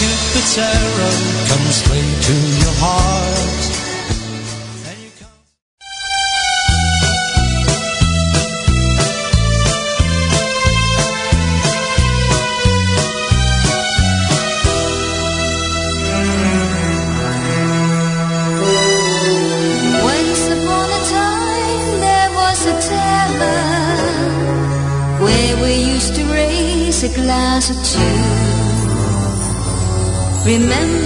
Cupid's arrow comes straight to your heart. And you come Remember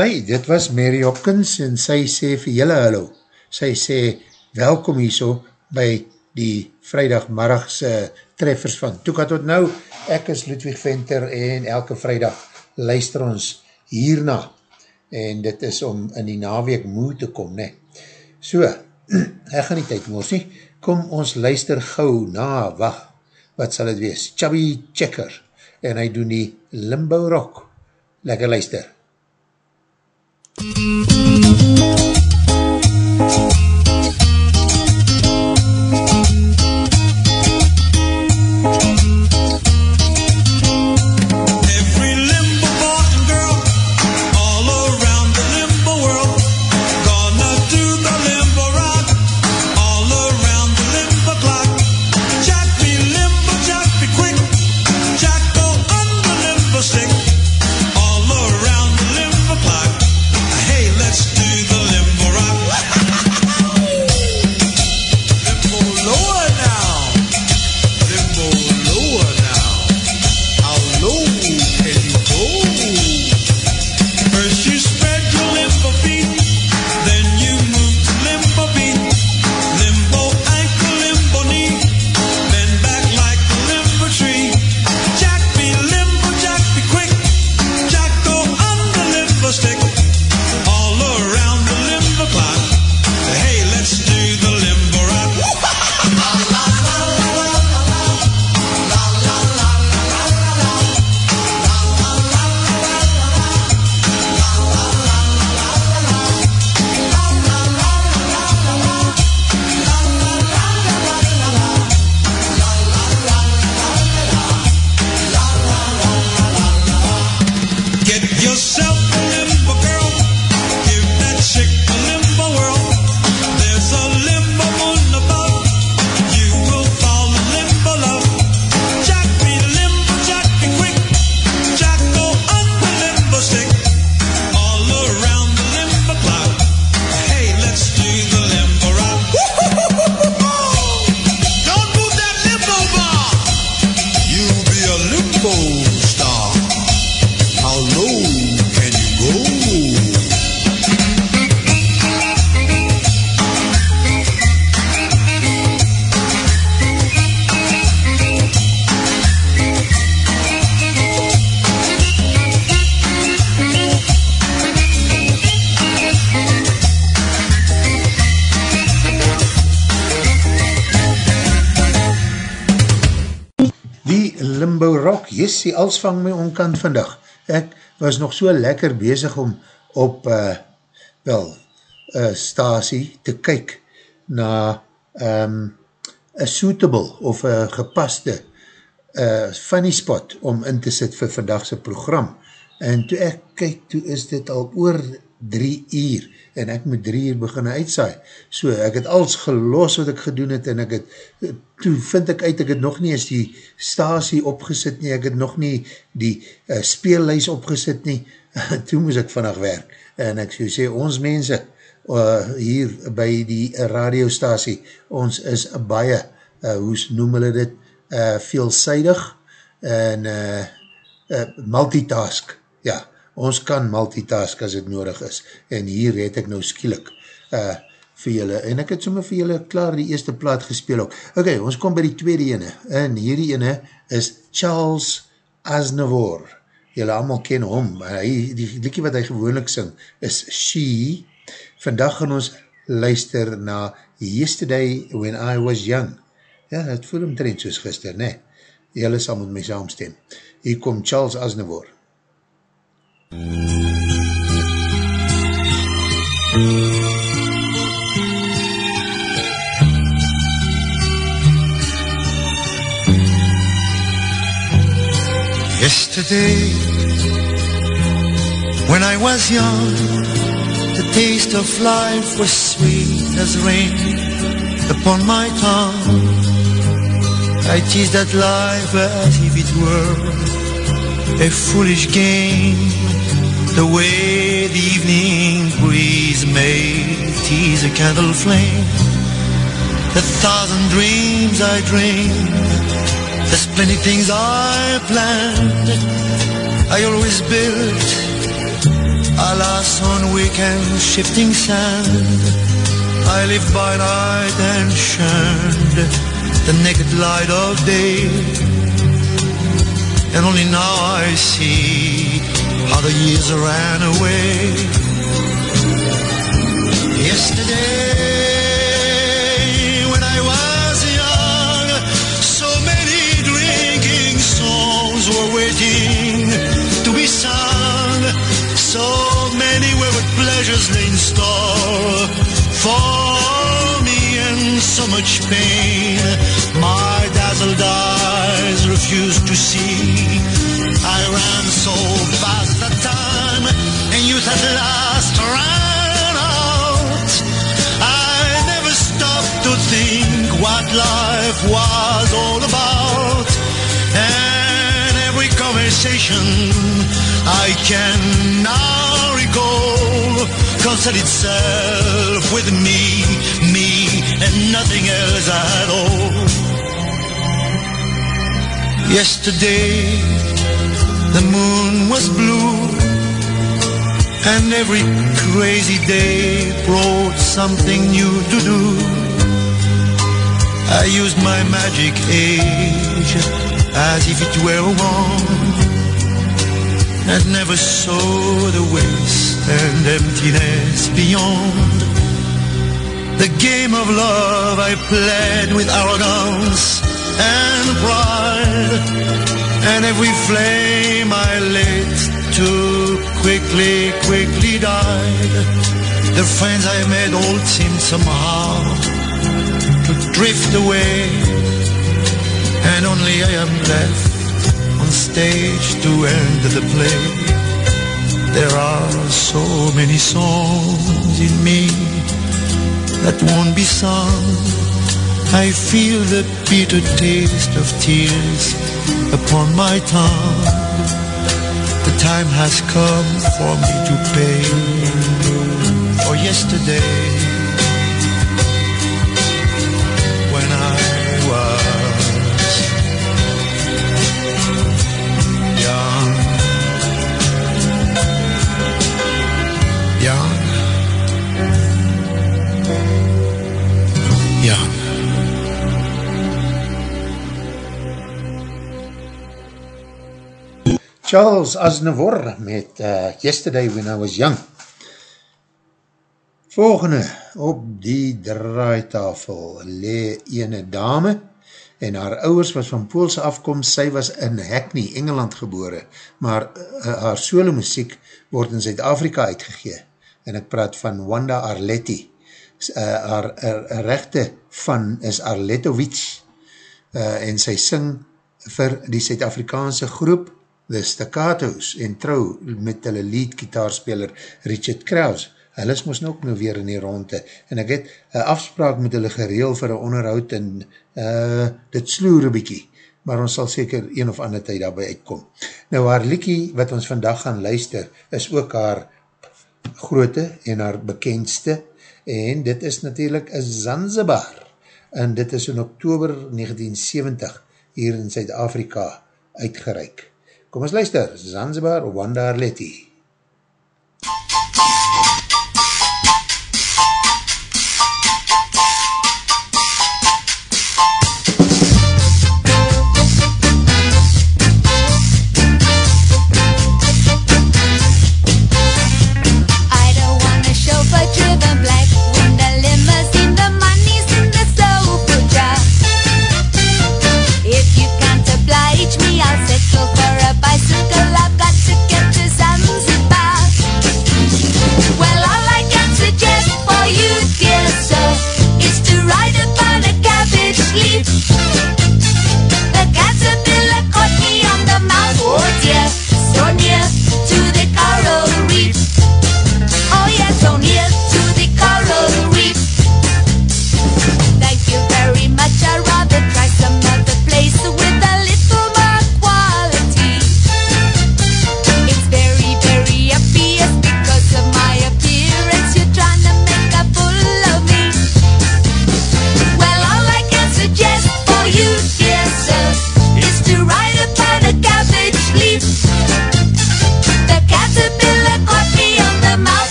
Hy, dit was Mary Hopkins en sy sê vir julle hallo. Sy sê welkom hierso by die vrijdagmaragse treffers van Toeka tot nou. Ek is Ludwig Venter en elke vrijdag luister ons hierna. En dit is om in die naweek moe te kom, ne. So, ek gaan nie tyd moos nie. Kom ons luister gauw na, wacht, wat sal het wees? Chubby Checker. En hy doen die Limbo Rock. Lekker luister. Thank you. Rock, jessie, als vang my onkant vandag. Ek was nog so lekker bezig om op, uh, wel, uh, stasie te kyk na um, a suitable of a gepaste uh, funny spot om in te sit vir vandagse program. En toe ek kyk, toe is dit al oor drie uur en ek moet drie uur begin uitsaai. So ek het alles gelos wat ek gedoen het en ek het, toe vind ek uit, ek het nog nie eens die stasie opgesit nie, ek het nog nie die uh, speellys opgesit nie, toe moes ek vannacht werk. En ek so sê, ons mense uh, hier by die radiostasie, ons is baie, uh, hoe noem hulle dit, uh, veelzijdig en uh, uh, multitask, ja, ons kan multitask as het nodig is, en hier het ek nou skielik uh, vir julle, en ek het sommer vir julle klaar die eerste plaat gespeel ook. Ok, ons kom by die tweede ene, en hierdie ene is Charles Aznavour, julle allemaal ken hom, hy, die liekie wat hy gewoonlik sing, is She, vandag gaan ons luister na Yesterday When I Was Young, ja, het voel hem trend soos gister, ne, julle sal met my saamstem, hier kom Charles Aznavour. Yesterday, when I was young, the taste of life was sweet as rain upon my tongue. I teased at life as if it were a foolish game, the way the evening breeze may tease a candle flame. A thousand dreams I dreamed there's plenty things I planned, I always built, alas on weekend shifting sand. I live by night and shunned the naked light of day. And only now I see how the years ran away. Yesterday, when I was young, so many drinking songs were waiting to be sung. So many wayward pleasures lay in store for me and so much pain. My dazzled eyes refused to see. I ran so fast that time, and youth at last ran out. I never stopped to think what life was all about. And every conversation I can now recall concerned itself with me, me, and nothing else at all. Yesterday, the moon was blue, and every crazy day brought something new to do. I used my magic age as if it were a wand, and never saw the waste and emptiness beyond. The game of love I played with arrogance and pride, and every flame I lit too quickly, quickly died. The friends I made all seemed somehow to drift away, and only I am left on stage to end the play. There are so many songs in me that won't be sung. I feel the bitter taste of tears upon my tongue. The time has come for me to pay for yesterday. Charles Aznavour met uh, Yesterday When I Was Young. Volgende op die draaitafel le ene dame en haar ouwers was van Poolse afkomst, sy was in Hackney, Engeland gebore, maar uh, haar solo muziek word in Zuid-Afrika uitgegee en ek praat van Wanda Arletti. Uh, haar uh, rechte van is Arletowitsch uh, en sy sing vir die Zuid-Afrikaanse groep The Staccato's en trouw met hulle lead gitaarspeler Richard Krause. Hulle is moes nou ook nou weer in die ronde en ek het een afspraak met hulle gereel vir een onderhoud en uh, dit sloer een bykie, maar ons sal seker een of ander tyd daarby uitkom. Nou haar liekie wat ons vandag gaan luister is ook haar groote en haar bekendste en dit is natuurlijk een Zanzibar en dit is in oktober 1970 hier in Zuid-Afrika uitgereik. Kom ons luister, Zanzibar, Wanda Arletti.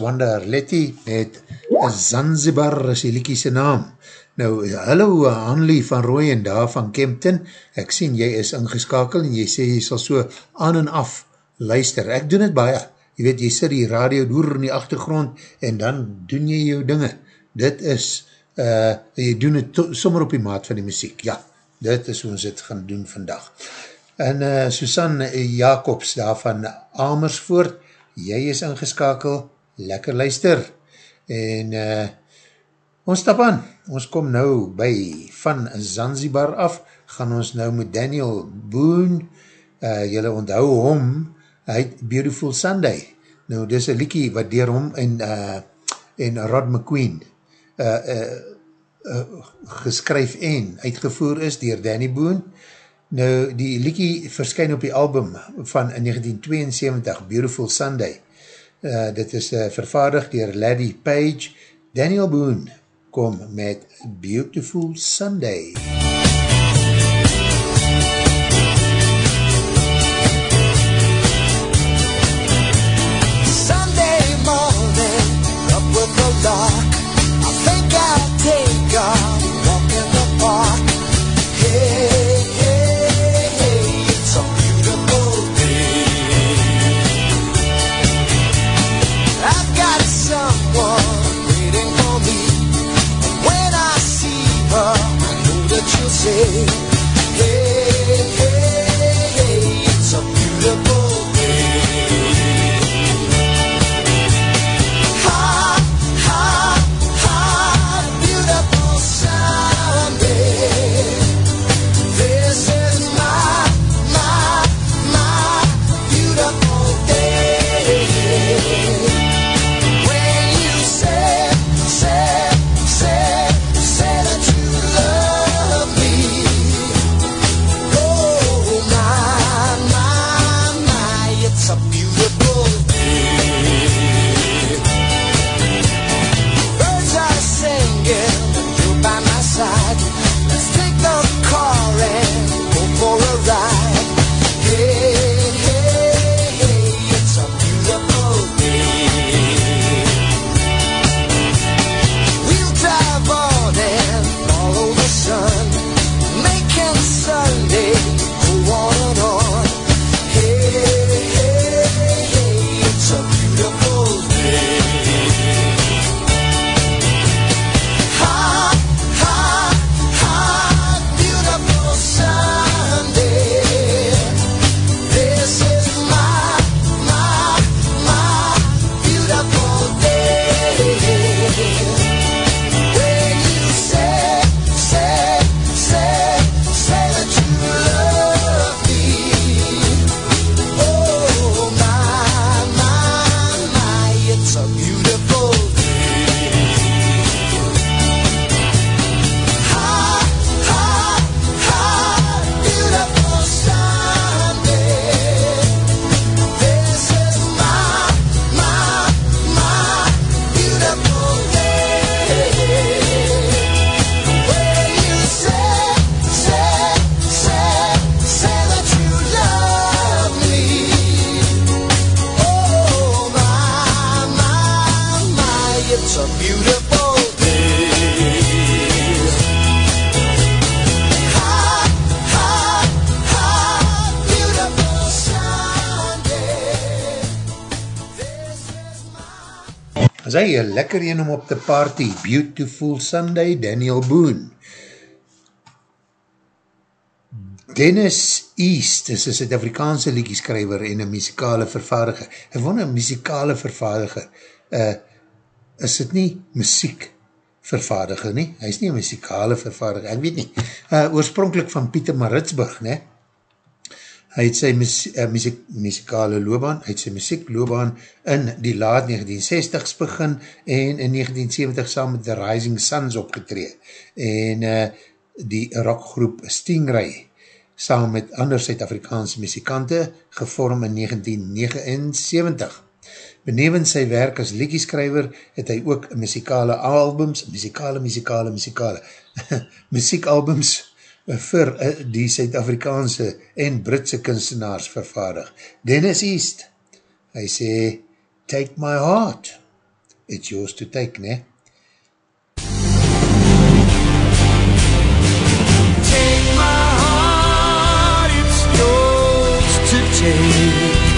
Wanda Arletti met Zanzibar is die liekie sy naam. Nou, hallo Hanlie van Rooyen daar van Kempton, ek sien jy is ingeskakel en jy sê jy sal so aan en af luister. Ek doen het baie, jy weet jy sit die radio door in die achtergrond en dan doen jy jou dinge. Dit is, uh, jy doen het to, sommer op die maat van die muziek, ja, dit is hoe ons het gaan doen vandag. En uh, Susan Jacobs daar van Amersfoort, jy is ingeskakel, lekker luister. En uh, ons stap aan, ons kom nou by van Zanzibar af, gaan ons nou met Daniel Boone, uh, jylle onthou hom, hy het Beautiful Sunday. Nou, dis een liekie wat dier hom en, uh, en Rod McQueen uh, uh, uh, geskryf en uitgevoer is dier Danny Boone. Nou, die liekie verskyn op die album van 1972, Beautiful Sunday. Uh, dit is uh, vervaardig dier Laddie Page. Daniel Boone kom met Beautiful Sunday. Sunday sei As hy een lekker een om op te party, Beautiful Sunday, Daniel Boone. Dennis East is een Suid-Afrikaanse liedjeskrijver en een muzikale vervaardiger. Hy won een muzikale vervaardiger. Uh, is dit nie muziek vervaardiger nie? Hy is nie een muzikale vervaardiger, ek weet nie. Uh, oorspronkelijk van Pieter Maritsburg, ne? Hy het sy muziek, muzikale loopbaan, hy het sy muziekloopbaan in die laat 1960s begin en in 1970 saam met The Rising Suns opgetree. En uh, die rockgroep Stingray saam met ander Suid-Afrikaanse muzikante gevorm in 1979. Benevens sy werk as liedjeskrijver het hy ook muzikale albums, muzikale, muzikale, muzikale, muziekalbums vir eh, die Suid-Afrikaanse en Britse kunstenaars vervaardig. Dennis East, hy sê, take my heart, it's yours to take, ne? Take my heart, it's yours to take.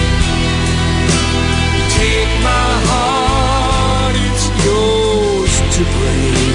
Take my heart, it's yours to break.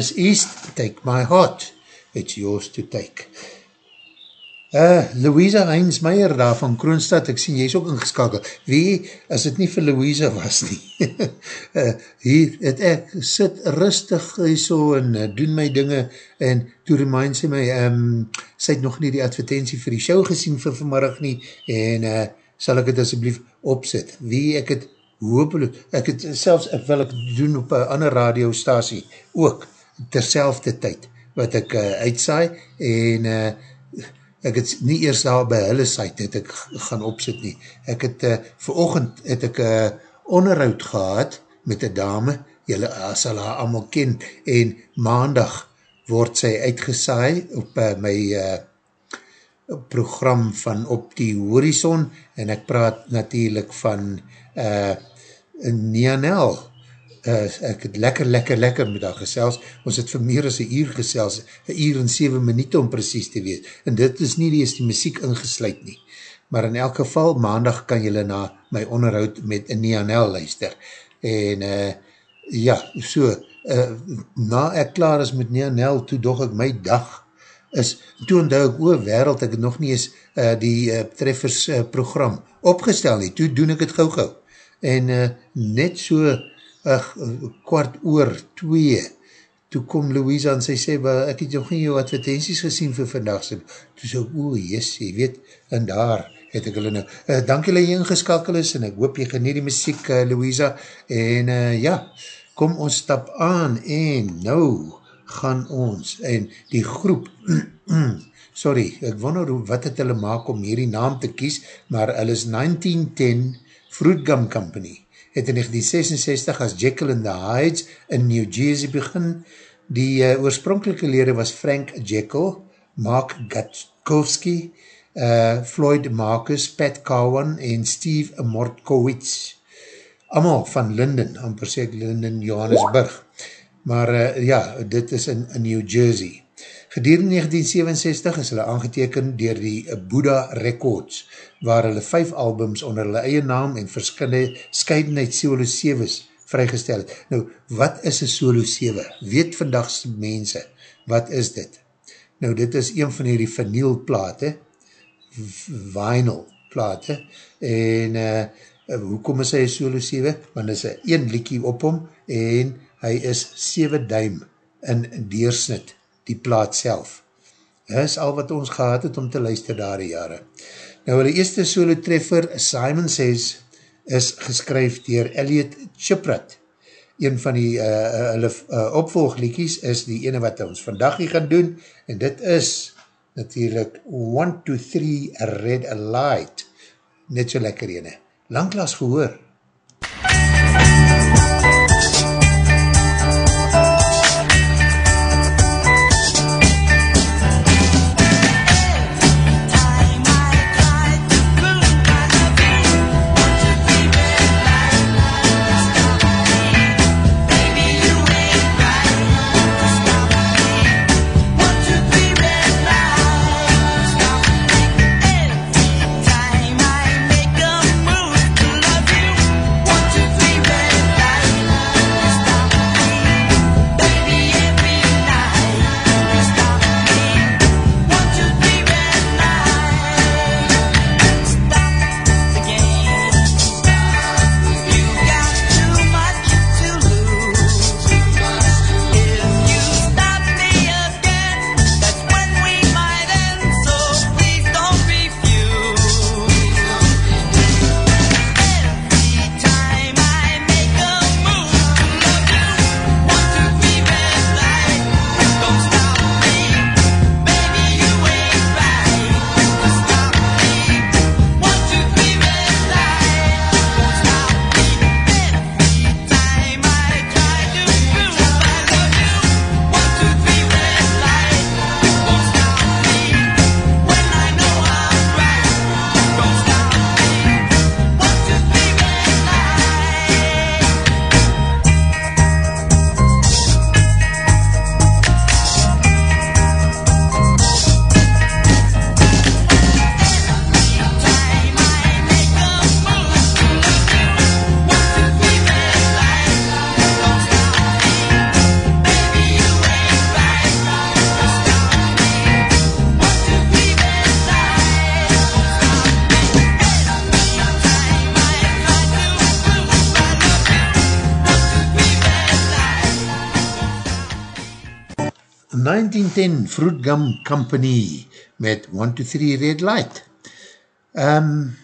Dennis East, Take My Heart, It's Yours to Take. Uh, Louisa Heinz Meyer daar van Kroonstad, ek sien jy is ook ingeskakeld. Wie, as het nie vir Louisa was nie. uh, hier het ek, sit rustig so en uh, doen my dinge en toe remind sy my, um, sy het nog nie die advertentie vir die show gesien vir vanmiddag nie en uh, sal ek het asjeblief opzet. Wie ek het hopelik, ek het selfs, ek wil ek doen op een ander radiostasie, ook terselfde tyd, wat ek uh, uitsaai, en uh, ek het nie eers daar by hulle site het ek gaan opsit nie. Ek het, uh, verochend het ek uh, onderhoud gehad met een dame, jylle sal haar allemaal ken, en maandag word sy uitgesaai op uh, my uh, program van Op die Horizon, en ek praat natuurlijk van uh, Nianel, uh, ek het lekker, lekker, lekker met haar gesels, ons het vir meer as een uur gesels, een uur en 7 minuut om precies te weet, en dit is nie die is die muziek ingesluid nie, maar in elk geval, maandag kan jylle na my onderhoud met Nianel luister, en uh, ja, so, uh, na ek klaar is met Nianel, toe dog ek my dag, is, toe onthou ek oor wereld, ek het nog nie eens uh, die uh, treffers uh, program opgestel nie, toe doen ek het gauw gauw, en uh, net so uh, kwart oor twee, toe kom Louisa en sy sê, ek het nog nie jou advertenties gesien vir vandag, toe sê, oe, yes, jy weet, en daar het ek hulle nou, uh, dank julle jy ingeskakel is, en ek hoop jy geniet die muziek, uh, Louisa, en uh, ja, kom ons stap aan, en nou gaan ons, en die groep, sorry, ek wonder wat het hulle maak om hierdie naam te kies, maar hulle is 1910 Fruit Gum Company, het in 1966 as Jekyll and the Hydes in New Jersey begin. Die uh, oorspronkelike lede was Frank Jekyll, Mark Gatkowski, uh, Floyd Marcus, Pat Cowan en Steve Mortkowitz. Amal van Linden, amper sê ek Linden, Johannesburg. Maar uh, ja, dit is in, in New Jersey. Gedurende 1967 is hulle aangeteken dier die Buddha Records, waar hulle vijf albums onder hulle eie naam en verskille scheidenheid solo 7's vrygestel het. Nou, wat is een solo 7? Weet vandagse mense, wat is dit? Nou, dit is een van die vinyl plate, vinyl plate, en uh, hoekom is hy solo 7? Want is een liekie op hom, en hy is 7 duim in deersnit, die plaat self. Dit is al wat ons gehad het om te luister daar die jare. Nou, die eerste solo treffer, Simon Says, is geskryf dier Elliot Chiprat. Een van die uh, uh, uh, opvolgliekies is die ene wat ons vandag hier gaan doen, en dit is natuurlijk 1, 2, 3, Red Light. Net so lekker ene. Langklaas gehoor. Fruit Gum Company met 1, 2, 3 Red Light. Um,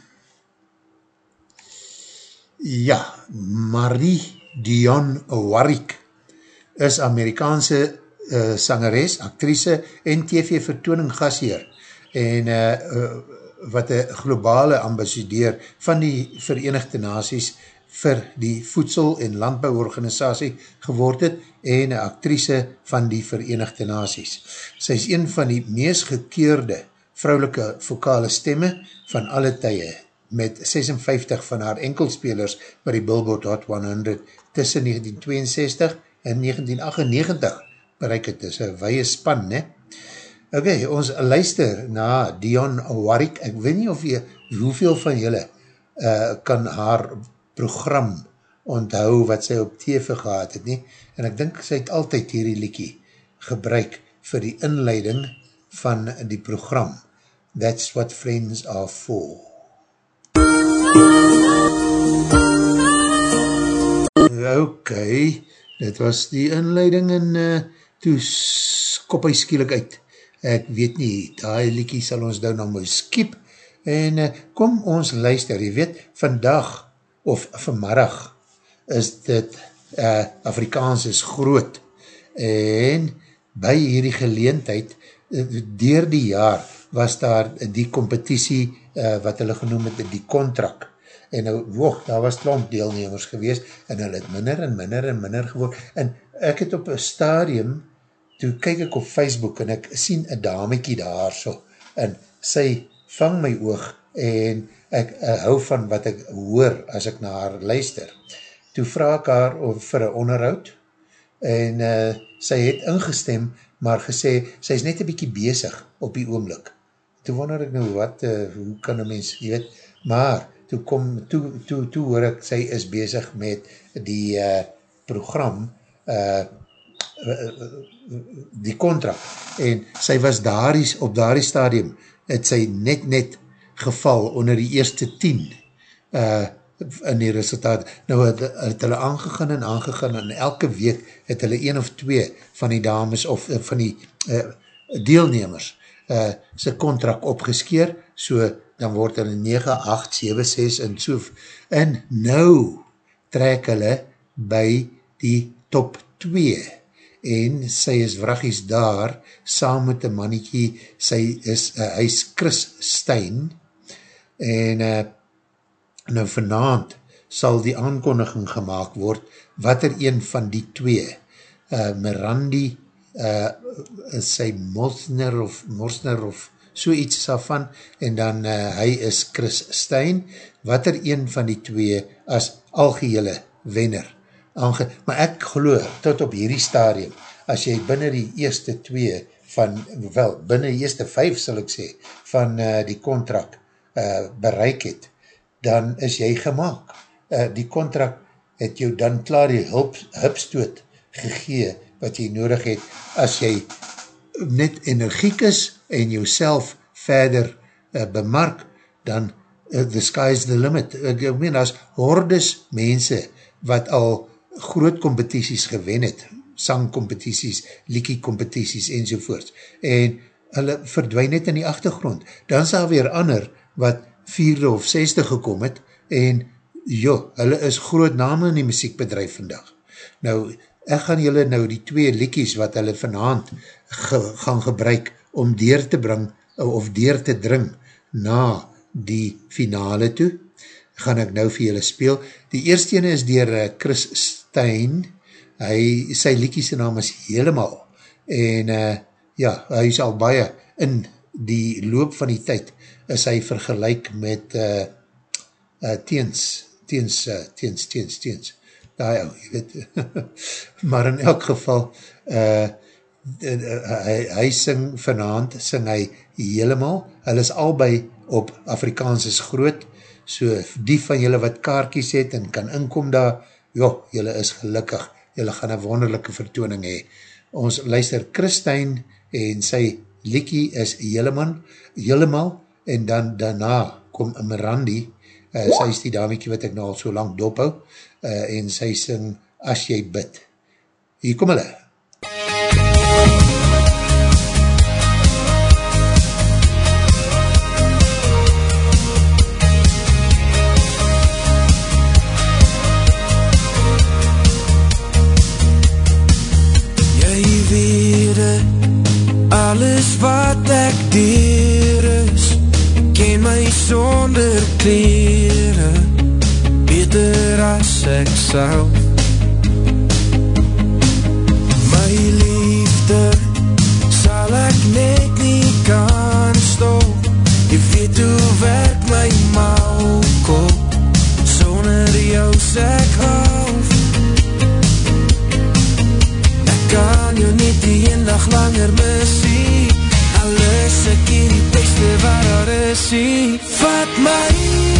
ja, Marie Dion Warwick is Amerikaanse uh, sangeres, actrice en TV vertooning gasheer en uh, uh, wat een globale ambassadeur van die Verenigde Naties vir die Voedsel- en Landbouorganisatie geword het en een actrice van die Verenigde Naties. Sy is een van die meest gekeurde vrouwelike vokale stemme van alle tye met 56 van haar enkelspelers by die Billboard Hot 100 tussen 1962 en 1998 bereik het. Dit is een weie span, ne? Ok, ons luister na Dion Warwick. Ek weet nie of jy, hoeveel van julle uh, kan haar program onthou wat sy op TV gehad het, nie? En ek dink sy het altyd hierdie liekie gebruik vir die inleiding van die program. That's what friends are for. Ok, dit was die inleiding en uh, toe skop hy skielik uit. Ek weet nie, die liekie sal ons nou nou mooi skiep en uh, kom ons luister, jy weet, vandag of vanmiddag is dit uh, Afrikaans is groot en by hierdie geleentheid dier die jaar was daar die competitie uh, wat hulle genoem het die contract. En nou, woog, daar was klomp deelnemers gewees, en hulle het minder en minder en minder geword, en ek het op een stadium, toe kyk ek op Facebook, en ek sien een damekie daar so, en sy vang my oog, en ek uh, hou van wat ek hoor, as ek na haar luister. Toe vraag ek haar of, vir een onderhoud, en uh, sy het ingestem, maar gesê, sy is net een bykie bezig op die oomlik. Toe wonder ek nou, wat, uh, hoe kan een mens, jy weet, maar, toe kom, toe, toe, toe hoor ek, sy is bezig met die uh, program, uh, die contract, en sy was daar op daar stadium, het sy net net geval onder die eerste tien, uh, in die resultaat, nou het, het hulle aangegaan en aangegaan, en elke week het hulle een of twee van die dames, of uh, van die uh, deelnemers, uh, sy contract opgeskeer, so dan word hulle 9, 8, 7, 6 en so. En nou trek hulle by die top 2 en sy is wraggies daar saam met die mannetjie, sy is, uh, hy is Chris Stein en uh, nou vanavond sal die aankondiging gemaakt word wat er een van die twee uh, Mirandi uh, sy Mosner of Mosner of so iets daarvan, en dan uh, hy is Chris Stein, wat er een van die twee as algehele wenner. Aange maar ek geloof, tot op hierdie stadium, as jy binnen die eerste twee van, wel, binnen die eerste vijf sal ek sê, van uh, die contract uh, bereik het, dan is jy gemaakt. Uh, die contract het jou dan klaar die hulp, hupstoot gegee, wat jy nodig het, as jy net energiek is, en jouself verder uh, bemark, dan uh, the sky is the limit. Ek meen, as hordes mense wat al groot competities gewen het, sangcompetities, liekie-competities enzovoorts, en hulle verdwijn net in die achtergrond. Dan is daar weer ander wat vierde of zesde gekom het, en jo, hulle is groot name in die muziekbedrijf vandag. Nou, ek gaan julle nou die twee liekies wat hulle vanavond ge, gaan gebruik om deur te bring, of deur te dring, na die finale toe, gaan ek nou vir julle speel. Die eerste ene is dier eh, Chris Stein, hy, sy liekiese naam is Helemaal, en uh, ja, hy is al baie in die loop van die tyd, is hy vergelijk met uh, uh, teens, teens, uh, teens, teens, teens, daar jou, jy weet, maar in elk geval, uh, hy, hy sing vanavond, sing hy helemaal, hy is albei op Afrikaans is groot, so die van julle wat kaartjes het en kan inkom daar, joh, julle is gelukkig, julle gaan een wonderlijke vertooning hee. Ons luister Christijn en sy liekie is helemaal, helemaal, en dan daarna kom Mirandi, uh, sy is die damiekie wat ek nou al so lang dophou, uh, en sy sing As jy bid. Hier kom hulle. Alles wat ek dier is Ken my sonder kleren Beter as ek sal My liefde sal ek net nie kan stop. Jy weet hoe werk my maalkop Sonder jou sê ek half. Ek kan jou niet die een dag langer is ek hier die beste waar daar is ie Vat my, vat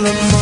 my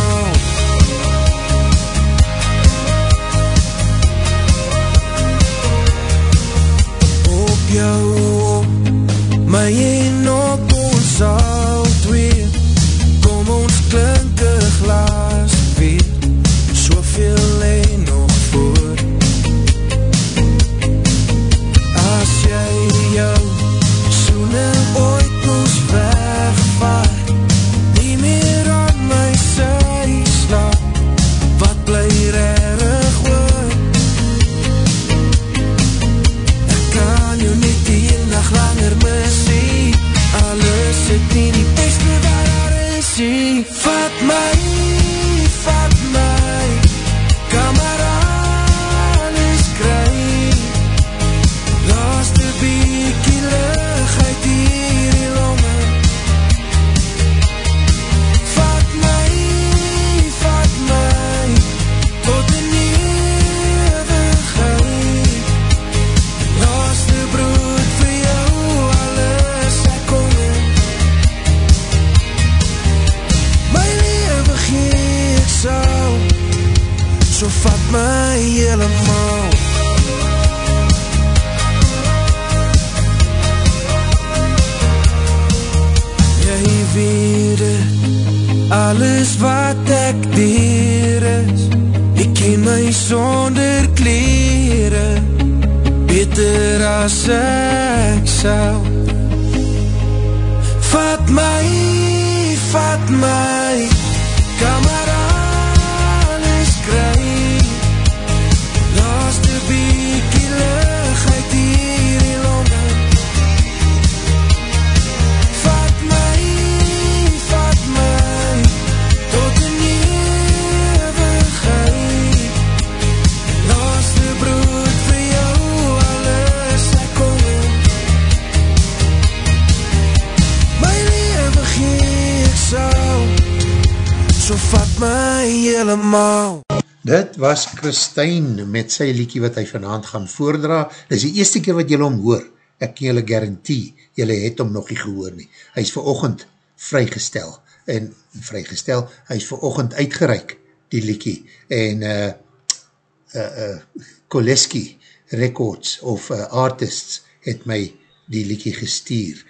Christijn met sy liekie wat hy vanavond gaan voordra. Dit is die eerste keer wat jylle hom hoor. Ek kan jylle garantie, jylle het hom nog nie gehoor nie. Hy is verochend vrygestel. En vrygestel, hy is verochend uitgereik, die liekie. En uh, uh, uh, Koleski Records of uh, Artists het my die liekie gestuur.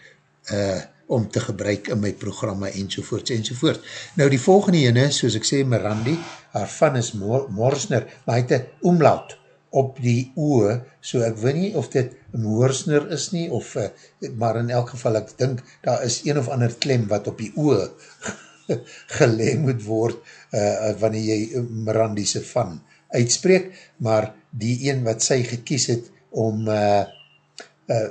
Uh, om te gebruik in my programma enzovoorts enzovoort. Nou die volgende ene, soos ek sê, Mirandi, haar van is Mor Morsner, maar hy het een omlaut op die oe, so ek weet nie of dit Morsner is nie, of, uh, maar in elk geval ek dink, daar is een of ander klem wat op die oe geleem moet word, uh, wanneer jy Mirandi se van uitspreek, maar die een wat sy gekies het om uh, uh,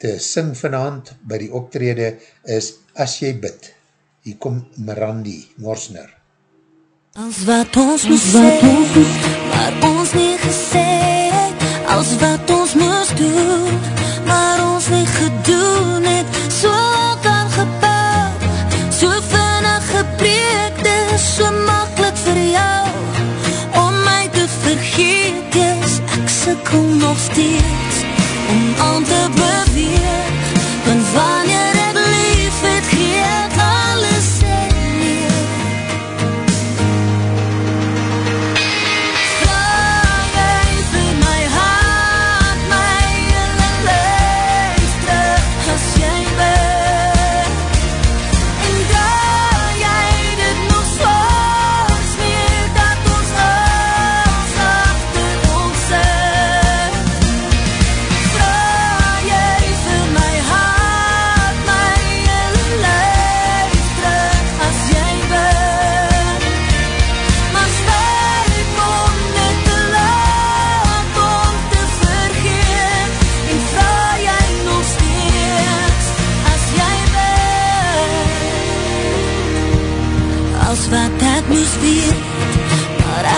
te sing vanavond by die optrede is As jy bid. Hier kom Mirandi Morsner. Als wat ons moes sê, maar ons nie gesê het Als wat ons moes doen, maar ons nie gedoen het So kan gebou, so vinnig gepreek Dis so makkelijk vir jou Om my te vergeet is Ek sikkel nog steeds Om aan te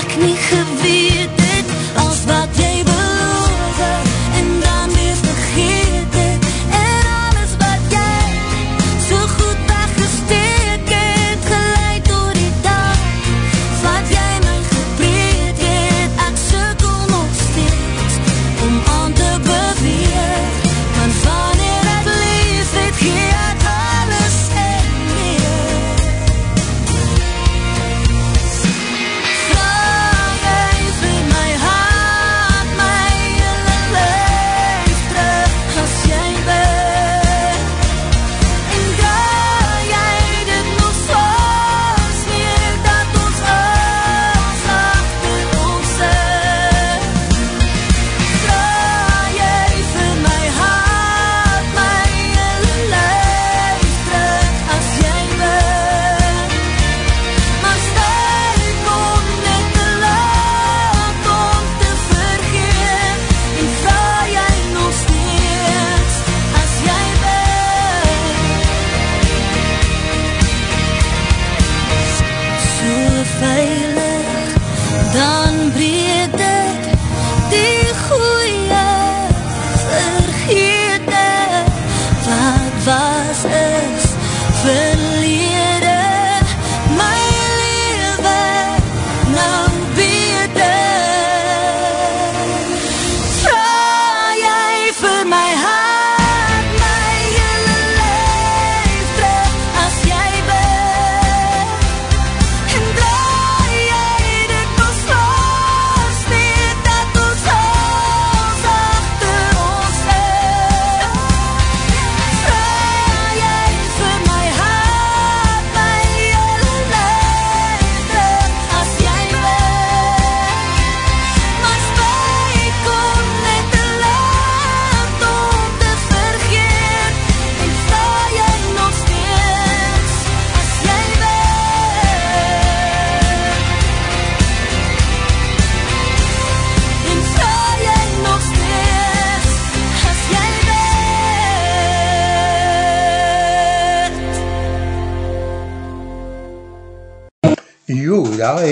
Maar ek nie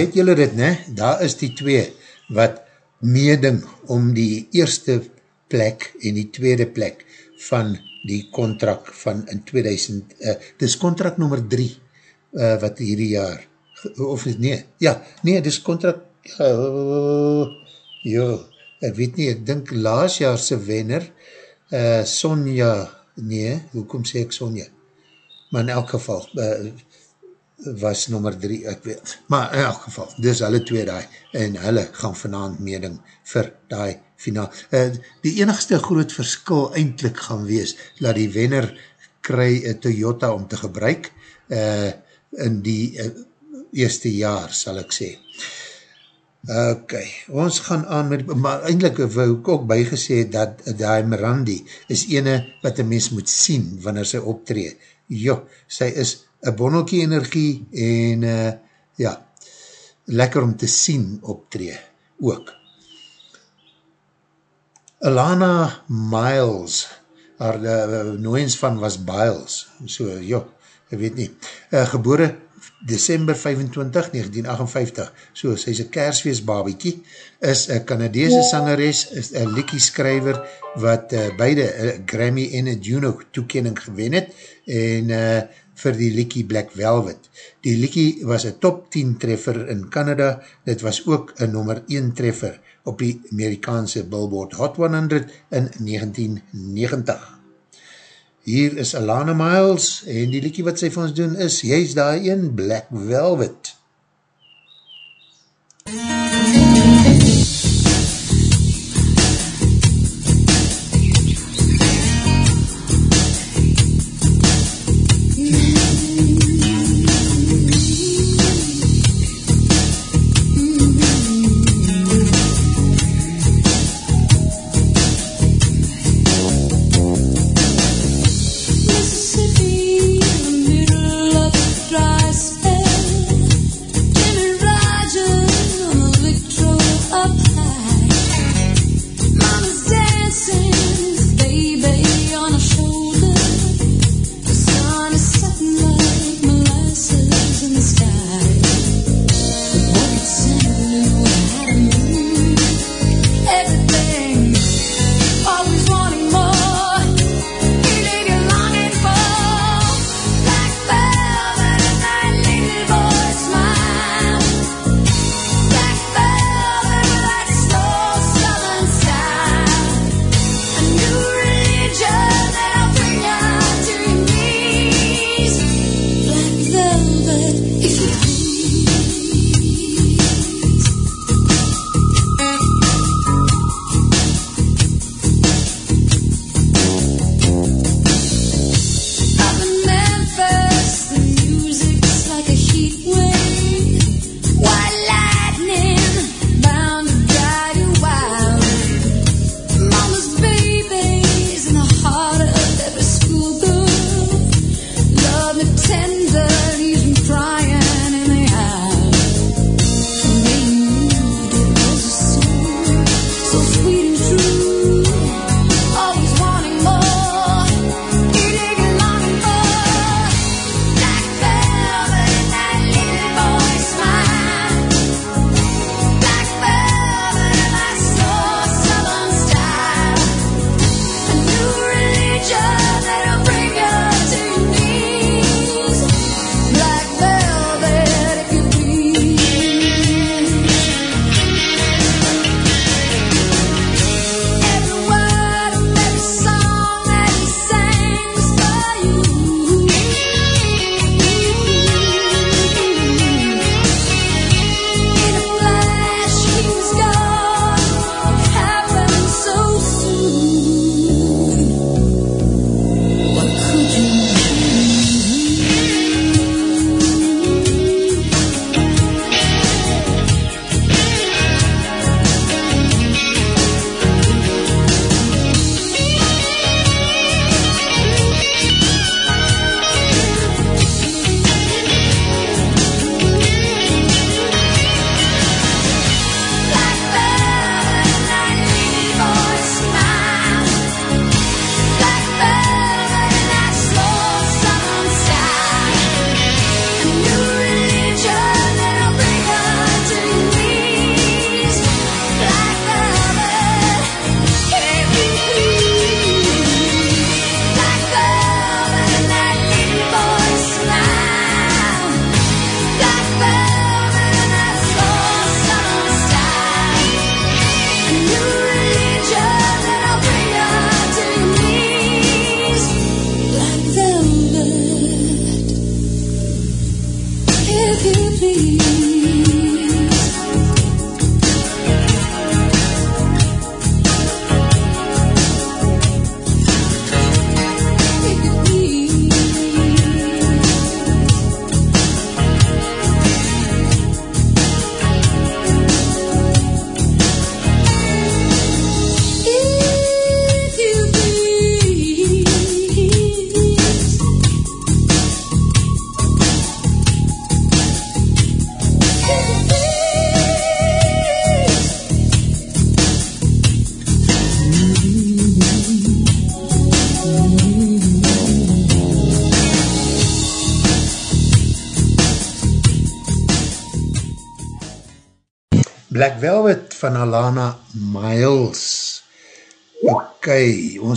het julle dit, ne? Daar is die twee wat meeding om die eerste plek en die tweede plek van die contract van in 2000, uh, dis contract nummer 3 uh, wat hierdie jaar, of nee, ja, nee, dis contract, uh, jo, ek weet nie, ek dink laasjaarse wenner, uh, Sonja, nee, hoekom sê ek Sonja? Maar in elk geval, uh, was nummer 3, ek weet, maar in elk geval, dis hulle twee daai, en hulle gaan vanavond meeding vir daai finaal. Uh, die enigste groot verskil eindelijk gaan wees, dat die wenner kry een Toyota om te gebruik, uh, in die uh, eerste jaar, sal ek sê. Ok, ons gaan aan met, maar eindelijk wou ek ook bygesê dat die Mirandi is ene wat een mens moet sien wanneer sy optree. Jo, sy is een bonnelkie energie en uh, ja, lekker om te sien optree ook. Alana Miles, haar uh, nooiens van was Biles, so, jo, ek weet nie, uh, gebore December 25, 1958, so, sy is een kersfeestbabiekie, is een Canadeese sangeres, is een likkie skryver, wat uh, beide Grammy en een Juno toekening gewen het, en uh, vir die likkie Black Velvet. Die likkie was een top 10 treffer in Canada, dit was ook een nummer 1 treffer op die Amerikaanse Billboard Hot 100 in 1990. Hier is Alana Miles en die liekie wat sy vir ons doen is, jy is daar een Black Velvet. Mississippi,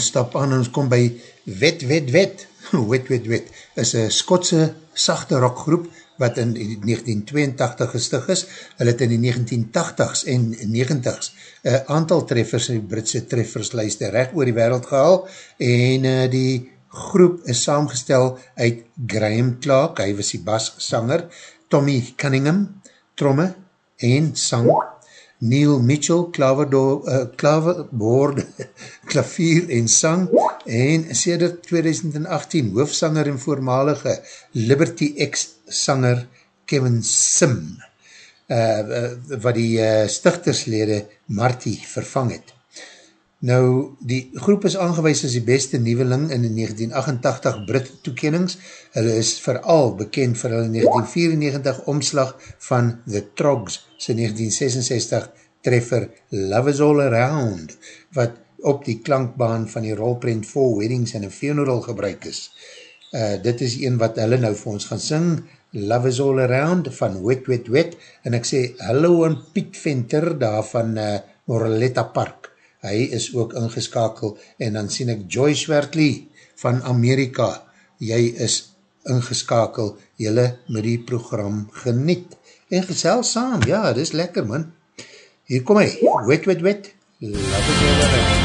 ons stap aan ons kom by Wet, Wet, Wet. Wet, Wet, Wet is een Skotse sachte rockgroep wat in die 1982 gestig is. Hulle het in die 1980s en 90s een aantal treffers in die Britse trefferslijste recht oor die wereld gehaal en uh, die groep is saamgestel uit Graham Clark, hy was die bassanger, Tommy Cunningham, tromme en sang, Neil Mitchell, klaverdo- uh, klaverboard, klavier en sang, en sedert 2018 hoofsanger en voormalige Liberty X sanger Kevin Sim, uh, uh, wat die uh, stichterslede Marty vervang het. Nou, die groep is aangewees as die beste nieuweling in die 1988 Brit toekennings. Hulle is vooral bekend vir hulle 1994 omslag van The Trogs, sy 1966 treffer Love is All Around, wat op die klankbaan van die rolprint Four Weddings and a Funeral gebruik is. Uh, dit is een wat hulle nou vir ons gaan sing, Love is All Around van Wet Wet Wet, en ek sê hallo aan Piet Venter daar van uh, Moraletta Park, hy is ook ingeskakel, en dan sien ek Joy Swertley van Amerika, jy is ingeskakel, jylle met die program geniet, en gesels saam, ja, dit is lekker man, hier kom hy, Wet Wet Wet, Love is All Around.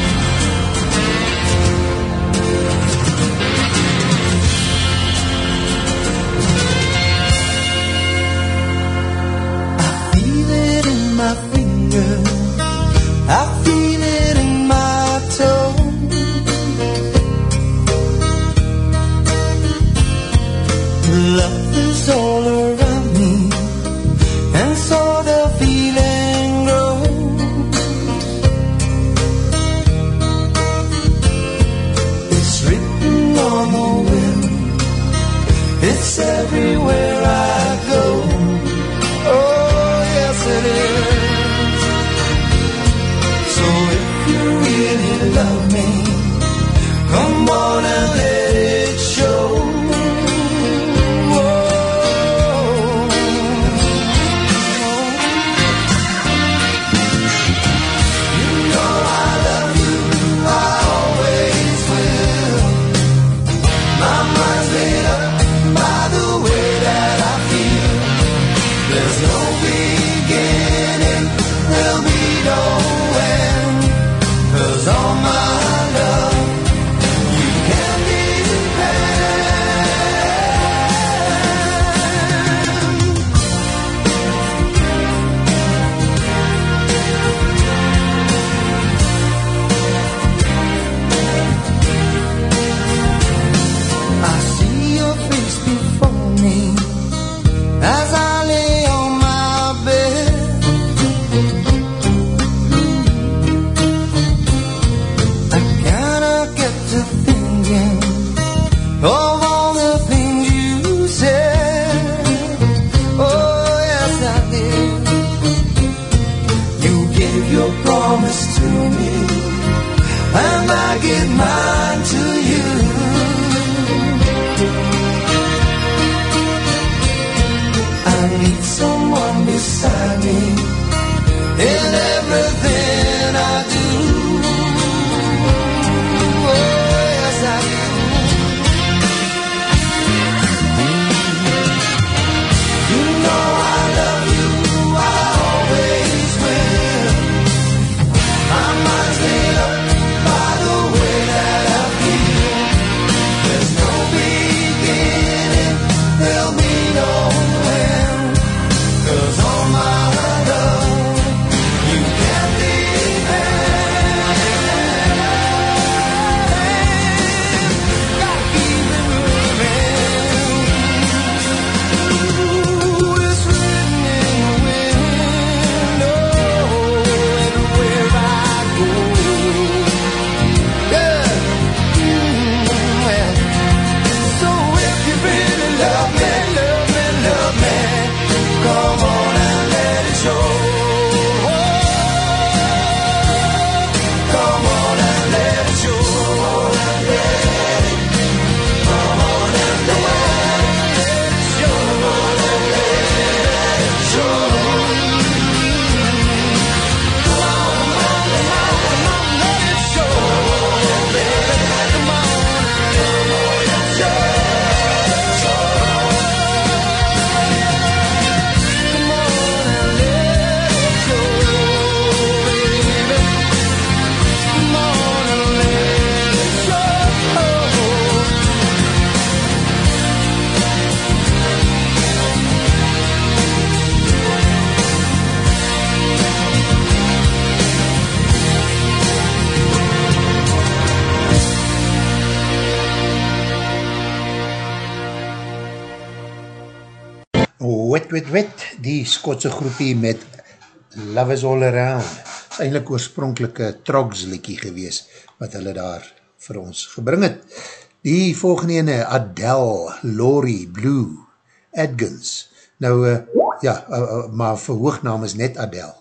Skotse groepie met Love is All Around. is eindelijk oorspronkelike Trogs liekie gewees, wat hulle daar vir ons gebring het. Die volgende ene, Adele, Laurie, Blue, Adkins. Nou, uh, ja, uh, uh, maar verhoognaam is net Adele.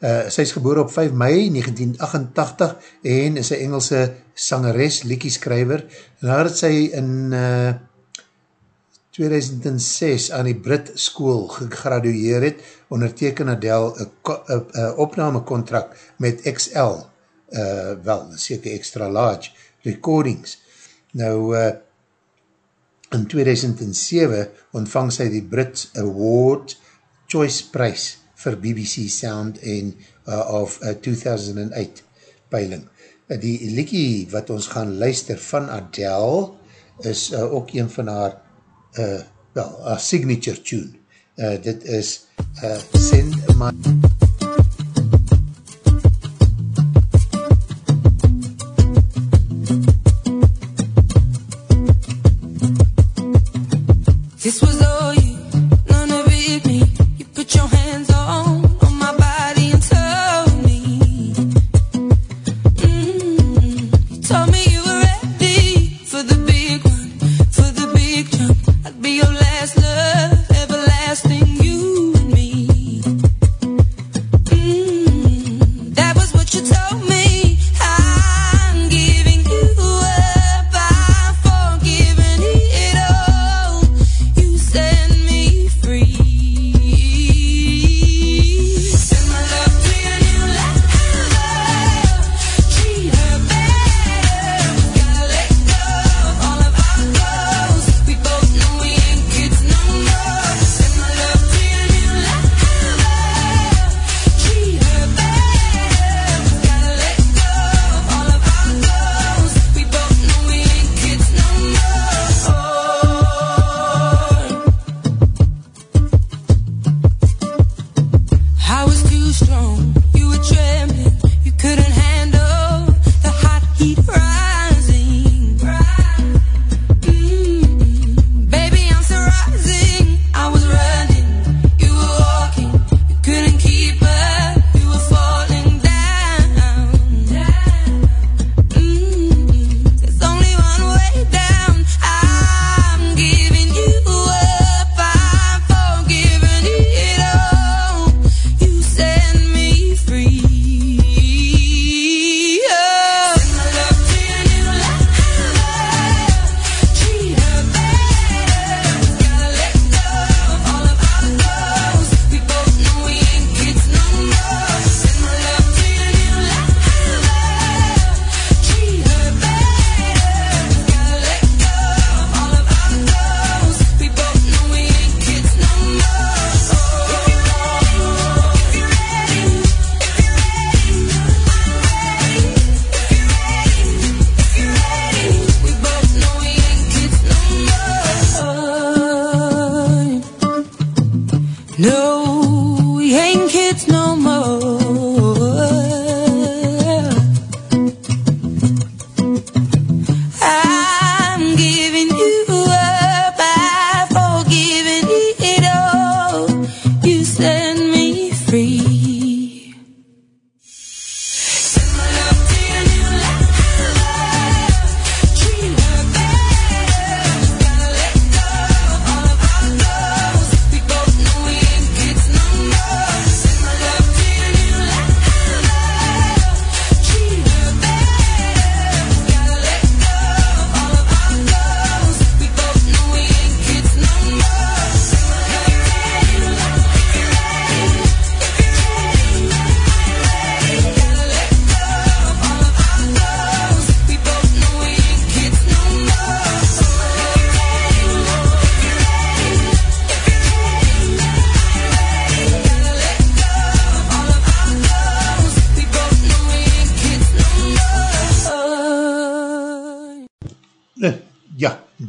Uh, sy is geboor op 5 mei 1988 en is een Engelse sangeres, liekieskrijver. En daar het sy in uh, 2006 aan die Brit School gegradueer het, onderteken Adele een opname contract met XL, uh, wel, seker extra large, recordings. Nou, uh, in 2007 ontvang sy die Brit Award Choice Prize vir BBC Sound en uh, of uh, 2008 peiling. Uh, die liekie wat ons gaan luister van Adele is uh, ook een van haar uh, a signature tune. Uh, dit is uh, Send My...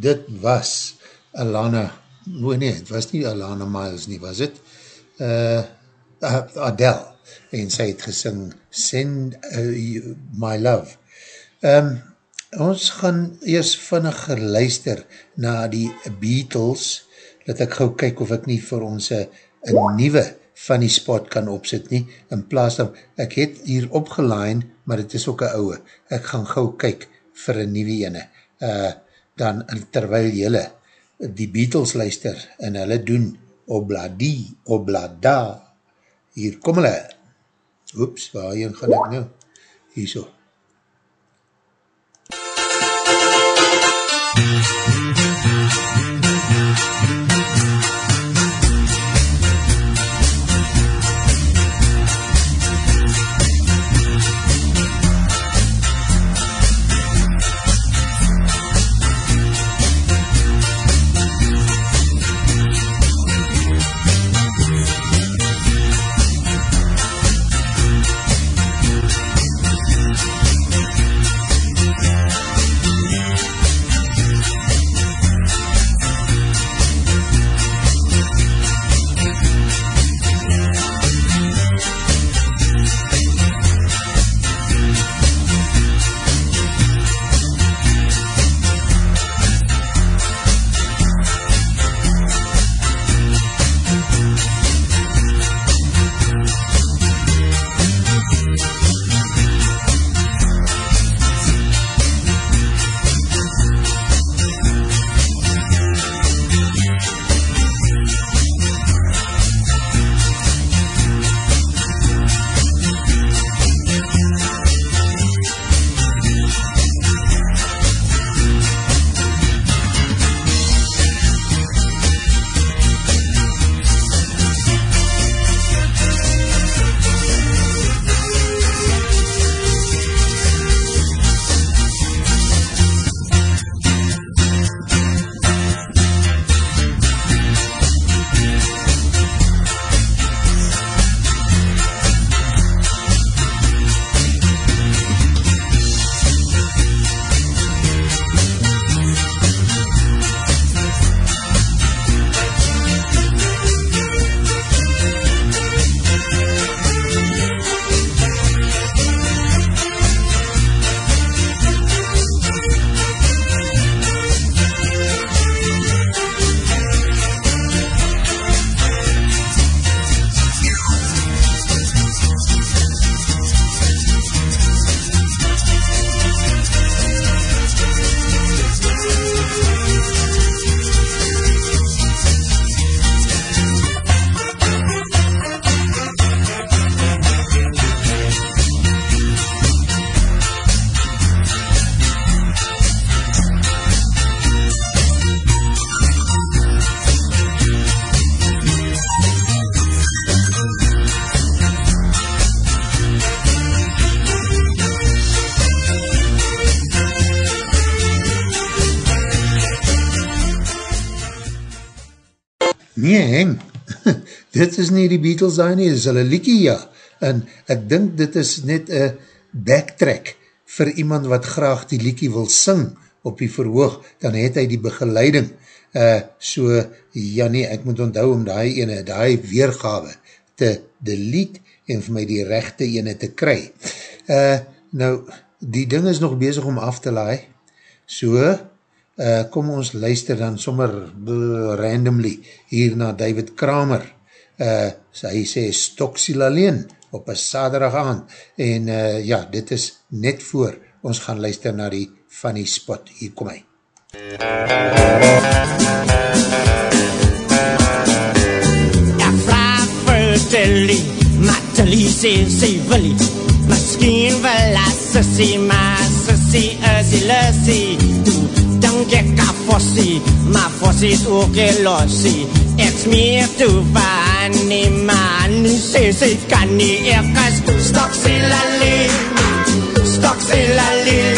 dit was Alana, oh nee, het was nie Alana Miles nie, was het? Uh, Adele, en sy het gesing Send uh, My Love. Um, ons gaan eers vinnig luister na die Beatles, dat ek gauw kyk of ek nie vir ons een nieuwe funny spot kan opzet nie, in plaas van, ek het hier opgeline, maar het is ook een ouwe, ek gaan gauw kyk vir een nieuwe ene, uh, dan terwyl jylle die Beatles luister en hulle doen obladi, oblada, hier kom hulle, oeps, waarheen gaan ek nou, hier so. Nee, dit is nie die Beatles daar nie, dit is hulle liekie, ja. En ek dink dit is net een backtrack vir iemand wat graag die liekie wil sing op die verhoog, dan het hy die begeleiding. Uh, so, ja nee, ek moet onthou om die ene, die weergawe te delete en vir my die rechte ene te kry. Uh, nou, die ding is nog bezig om af te laai, so, uh, kom ons luister dan sommer randomly hier na David Kramer. Uh, hy sê Stoksiel alleen op een saderig aan en uh, ja, dit is net voor ons gaan luister na die funny spot. Hier kom hy. Ek vraag vir Tilly, maar Tilly sê sy wil nie. Miskien wil haar sissie, maar sissie is die lussie. Toe dink ek aan Fossie, maar Fossie is ook een lossie. Ek's meer toe van die man, sê sy kan nie, ek is Stoksiel alleen. Stoksiel alleen.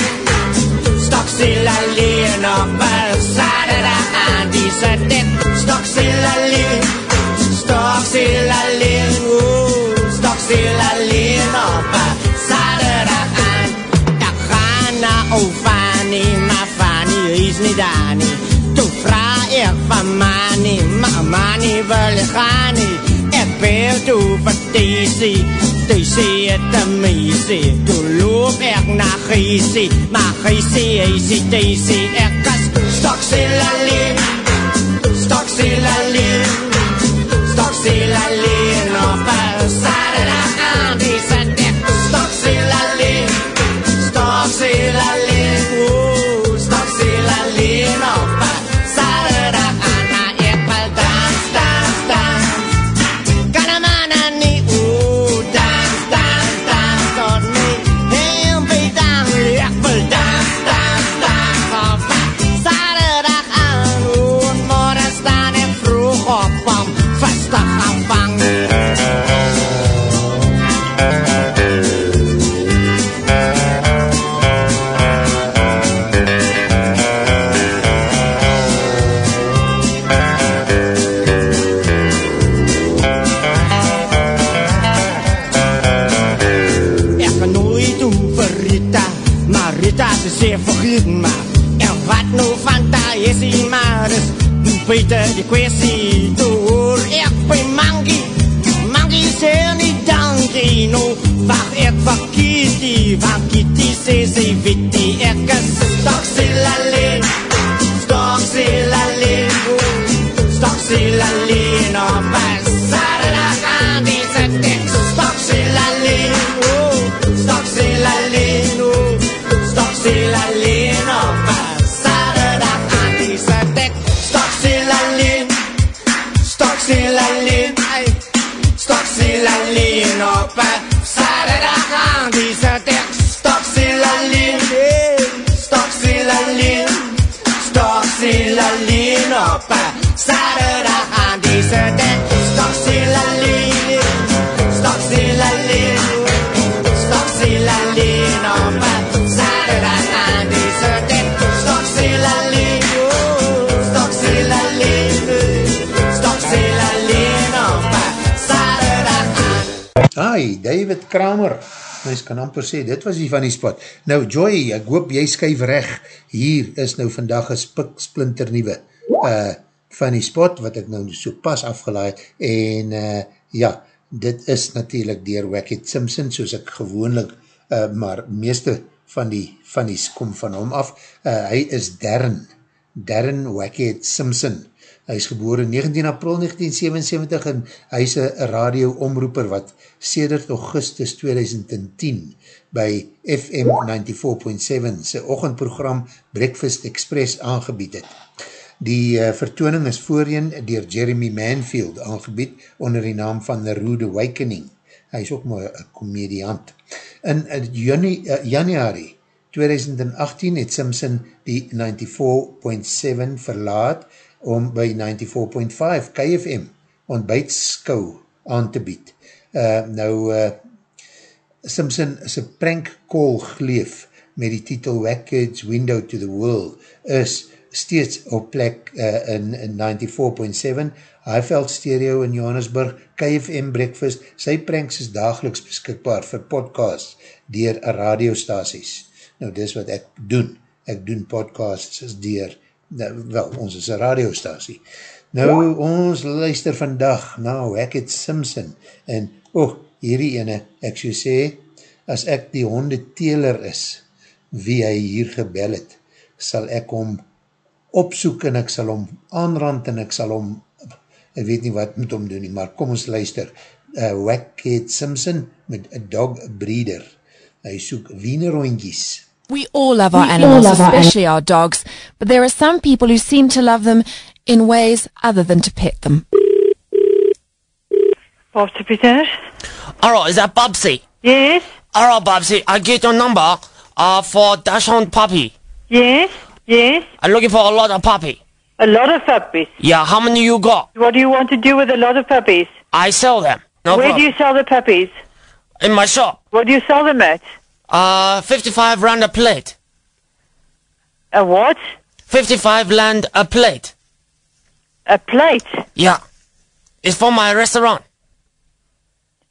Stoksiel alleen op een saterdag aan die se dit. Stoksiel alleen. Stoksiel alleen. Oeh, Stoksiel alleen op een saterdag aan. Ek gaan na ou Fanny, maar Fanny is nie daar nie. Toe vraag ek van Manny, maar Manny wil nie gaan nie. Ek bel toe vir Daisy, Daisy het een meisie. Toe loop ek na Giesie, maar Giesie, Giesie, Daisy, ek is stoksel alleen. Stoksel Die kwestie hoor ek by Mangie Mangie sê nie dankie no Wacht ek vir Kitty Want Kitty sê sy weet die David Kramer. Mens kan amper sê, dit was die van die spot. Nou Joy, ek hoop jy skuif reg. Hier is nou vandag een spik splinter nieuwe uh, van die spot, wat ek nou so pas afgelaai. En uh, ja, dit is natuurlijk dier Wackett Simpson, soos ek gewoonlik, uh, maar meeste van die, van die kom van hom af. Uh, hy is Darren, Darren Wackett Simpson. Hy is geboren 19 april 1977 en hy is een radio-omroeper wat sedert augustus 2010 by FM 94.7 sy ochendprogram Breakfast Express aangebied het. Die uh, vertooning is voorheen dier Jeremy Manfield aangebied onder die naam van The Rude Awakening. Hy is ook maar een komediant. In uh, juni, uh, januari 2018 het Simpson die 94.7 verlaat om by 94.5 KFM ontbijtskou aan te bied. Uh, nou, uh, Simpson sy prank call gleef met die titel Wackhead's Window to the World is steeds op plek uh, in, in 94.7 Highveld Stereo in Johannesburg, KFM Breakfast, sy pranks is dageliks beskikbaar vir podcasts dier radiostaties. Nou, dis wat ek doen. Ek doen podcasts dier wel, ons is een radiostasie. Nou, ons luister vandag na Wackett Simpson, en, oh, hierdie ene, ek so sê, as ek die hondeteler is, wie hy hier gebel het, sal ek hom opsoek en ek sal hom aanrand en ek sal hom, ek weet nie wat moet hom doen nie, maar kom ons luister, uh, Wackett Simpson met a dog breeder, hy soek wienerhondjies, We all love our animals, especially our dogs, but there are some people who seem to love them in ways other than to pet them. After Peter? Alright, is that Bubsy? Yes, Alright, Bubsy, I get your number uh, for Dachshund Puppy. yes, yes. I'm looking for a lot of puppy. A lot of puppies. Yeah, how many you got? What do you want to do with a lot of puppies? I sell them. No Where do you sell the puppies? In my shop. What do you sell them at? Uh, 55 rand a plate. A what? 55 rand a plate. A plate? Yeah. It's for my restaurant.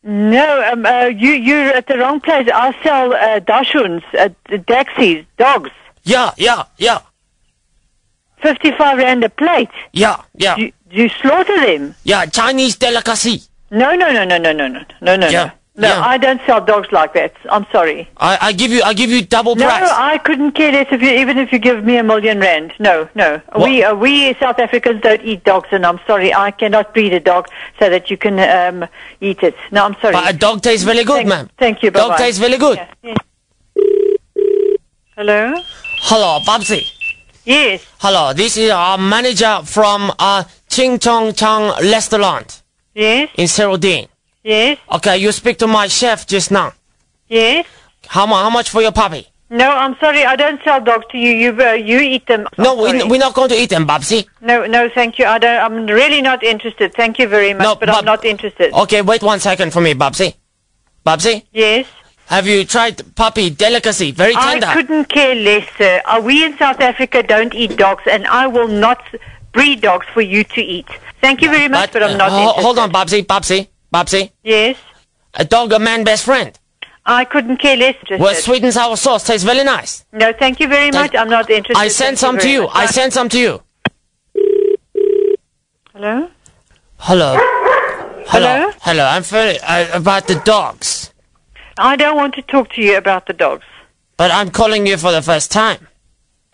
No, um, uh, you, you're at the wrong place. I sell uh, dashuns, uh, taxis, dogs. Yeah, yeah, yeah. 55 rand a plate. Yeah, yeah. You, you slaughter them. Yeah, Chinese delicacy. No, no, no, no, no, no, no, no, no. Yeah, no. No, yeah. I don't sell dogs like that. I'm sorry. I, I give you I give you double No, price. I couldn't care less if you, even if you give me a million rand. No, no. What? We uh, we South Africans don't eat dogs, and I'm sorry, I cannot breed a dog so that you can um, eat it. No, I'm sorry. But a dog tastes very good, ma'am. Thank you. Dog bye-bye. tastes very good. Yeah, yeah. Hello. Hello, Babsi. Yes. Hello, this is our manager from uh, Ching Chong Chang restaurant Yes. in Cerrodine. Yes. Okay, you speak to my chef just now. Yes. How, mu- how much for your puppy? No, I'm sorry. I don't sell dogs to you. You uh, you eat them. I'm No, we, sorry. we're not going to eat them, Babsi. No, no, thank you. I don't. I'm really not interested. Thank you very much, No, but I'm not interested. Okay, wait one second for me, Babsi. Babsi, Yes. have you tried puppy delicacy? Very tender. I couldn't care less, sir. Uh, we in South Africa don't eat dogs, and I will not breed dogs for you to eat. Thank you very much, but, I'm not uh, ho- interested. hold on, Babsi, Babsi, Babsi. Yes. A dog, a man best friend. I couldn't care less. Well, sweet and sour sauce tastes very nice. No, thank you very much. I'm not interested. I sent Thank some to you. much. I sent some to you. Hello. Hello. Hello? Hello. I'm very uh, about the dogs, I don't want to talk to you about the dogs. but I'm calling you for the first time.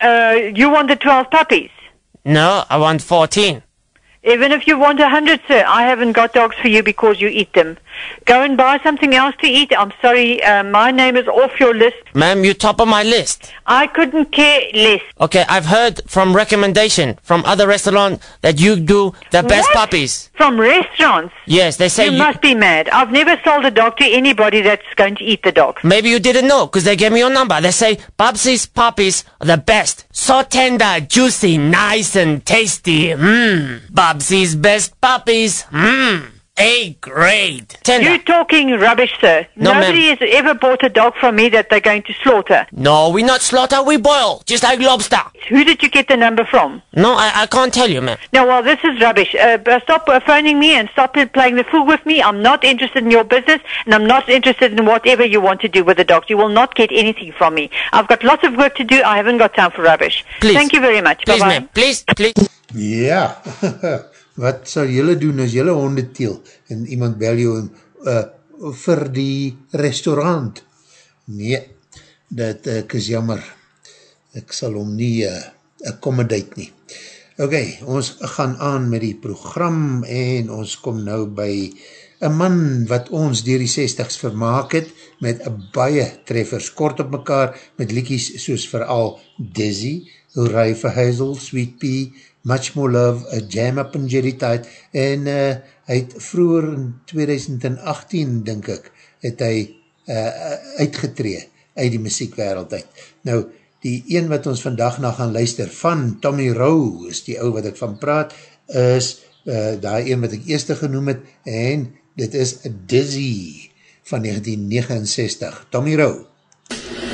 Uh, you want the 12 puppies. No, I want 14. Even if you want a hundred, sir, I haven't got dogs for you because you eat them. Go and buy something else to eat. I'm sorry, uh, my name is off your list. Ma'am, you top of my list. I couldn't care less. Okay, I've heard from recommendation from other restaurants that you do the best What? puppies. From restaurants. Yes, they say You you, must be mad. I've never sold a dog to anybody that's going to eat the dog. maybe you didn't know because they gave me your number. They say Babsi's puppies are the best. So tender, juicy, nice and tasty. Mmm. Babsi's best puppies. Mmm. A grade. Tender. You're talking rubbish, sir. No, ma'am. Nobody has ever bought a dog from me that they're going to slaughter. No, we not slaughter, we boil. Just like lobster. Who did you get the number from? No, I, I can't tell you, ma'am. No, well, this is rubbish. Uh, stop uh, phoning me and stop playing the fool with me. I'm not interested in your business, and I'm not interested in whatever you want to do with the dogs. You will not get anything from me. I've got lots of work to do. I haven't got time for rubbish. Please. Thank you very much. Please, Bye-bye. ma'am. Please, please. Ja, wat sal julle doen as julle honde teel en iemand bel jou uh, vir die restaurant? Nee, dat ek is jammer. Ek sal hom nie uh, accommodate nie. Ok, ons gaan aan met die program en ons kom nou by een man wat ons dier die 60s vermaak het met een baie treffers kort op mekaar met liekies soos vooral Dizzy, Hooray for Hazel, Sweet Pea, Much More Love, A Jam Up in Jerry Tide en uh, hy het vroeger in 2018 denk ek, het hy uh, uitgetree uit die muziekwereld uit. Nou, die een wat ons vandag na gaan luister van Tommy Rowe, is die ou wat ek van praat, is uh, daar een wat ek eerste genoem het en dit is Dizzy van 1969. Tommy Rowe.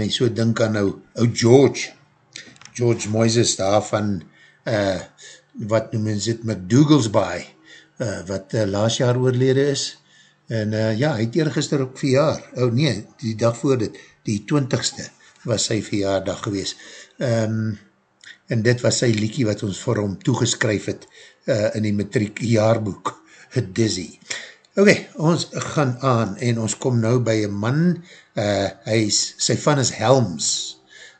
My so dink aan nou, ou George. George Moises daar van, uh, wat noem ons dit, McDougall's Bay, uh, wat uh, laas jaar oorlede is. En uh, ja, hy het eergister ook verjaar. Oh nee, die dag voor dit, die 20ste was sy verjaardag gewees. Um, en dit was sy liekie wat ons vir hom toegeskryf het uh, in die matriek jaarboek, het Dizzy. Ok, ons gaan aan en ons kom nou by een man, uh, hy is, sy van is Helms.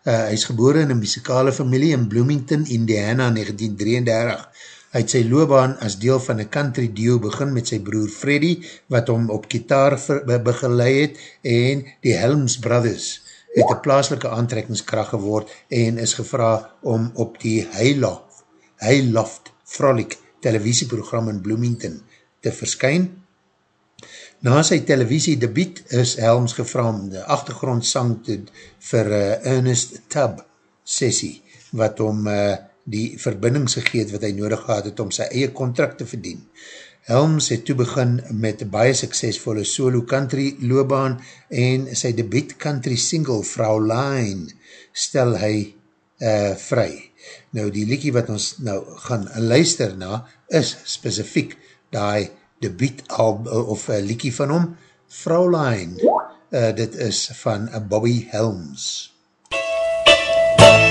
Uh, hy is geboren in een muzikale familie in Bloomington, Indiana, 1933. Hy het sy loopbaan as deel van een country duo begin met sy broer Freddy, wat hom op gitaar begeleid het, en die Helms Brothers het een plaaslike aantrekkingskracht geword en is gevra om op die Hayloft, Hayloft Frolic televisieprogram in Bloomington te verskyn. Na sy televisie debiet is Helms gevra om de achtergrondsang te, vir uh, Ernest Tubb sessie, wat om uh, die verbindingsgegeet wat hy nodig gehad het om sy eie contract te verdien. Helms het toe begin met baie suksesvolle solo country loopbaan en sy debiet country single Fraulein stel hy uh, vry. Nou die liekie wat ons nou gaan luister na is specifiek die debiet of uh, liekie van hom Fraulein. Uh, dit is van uh, Bobby Helms. Far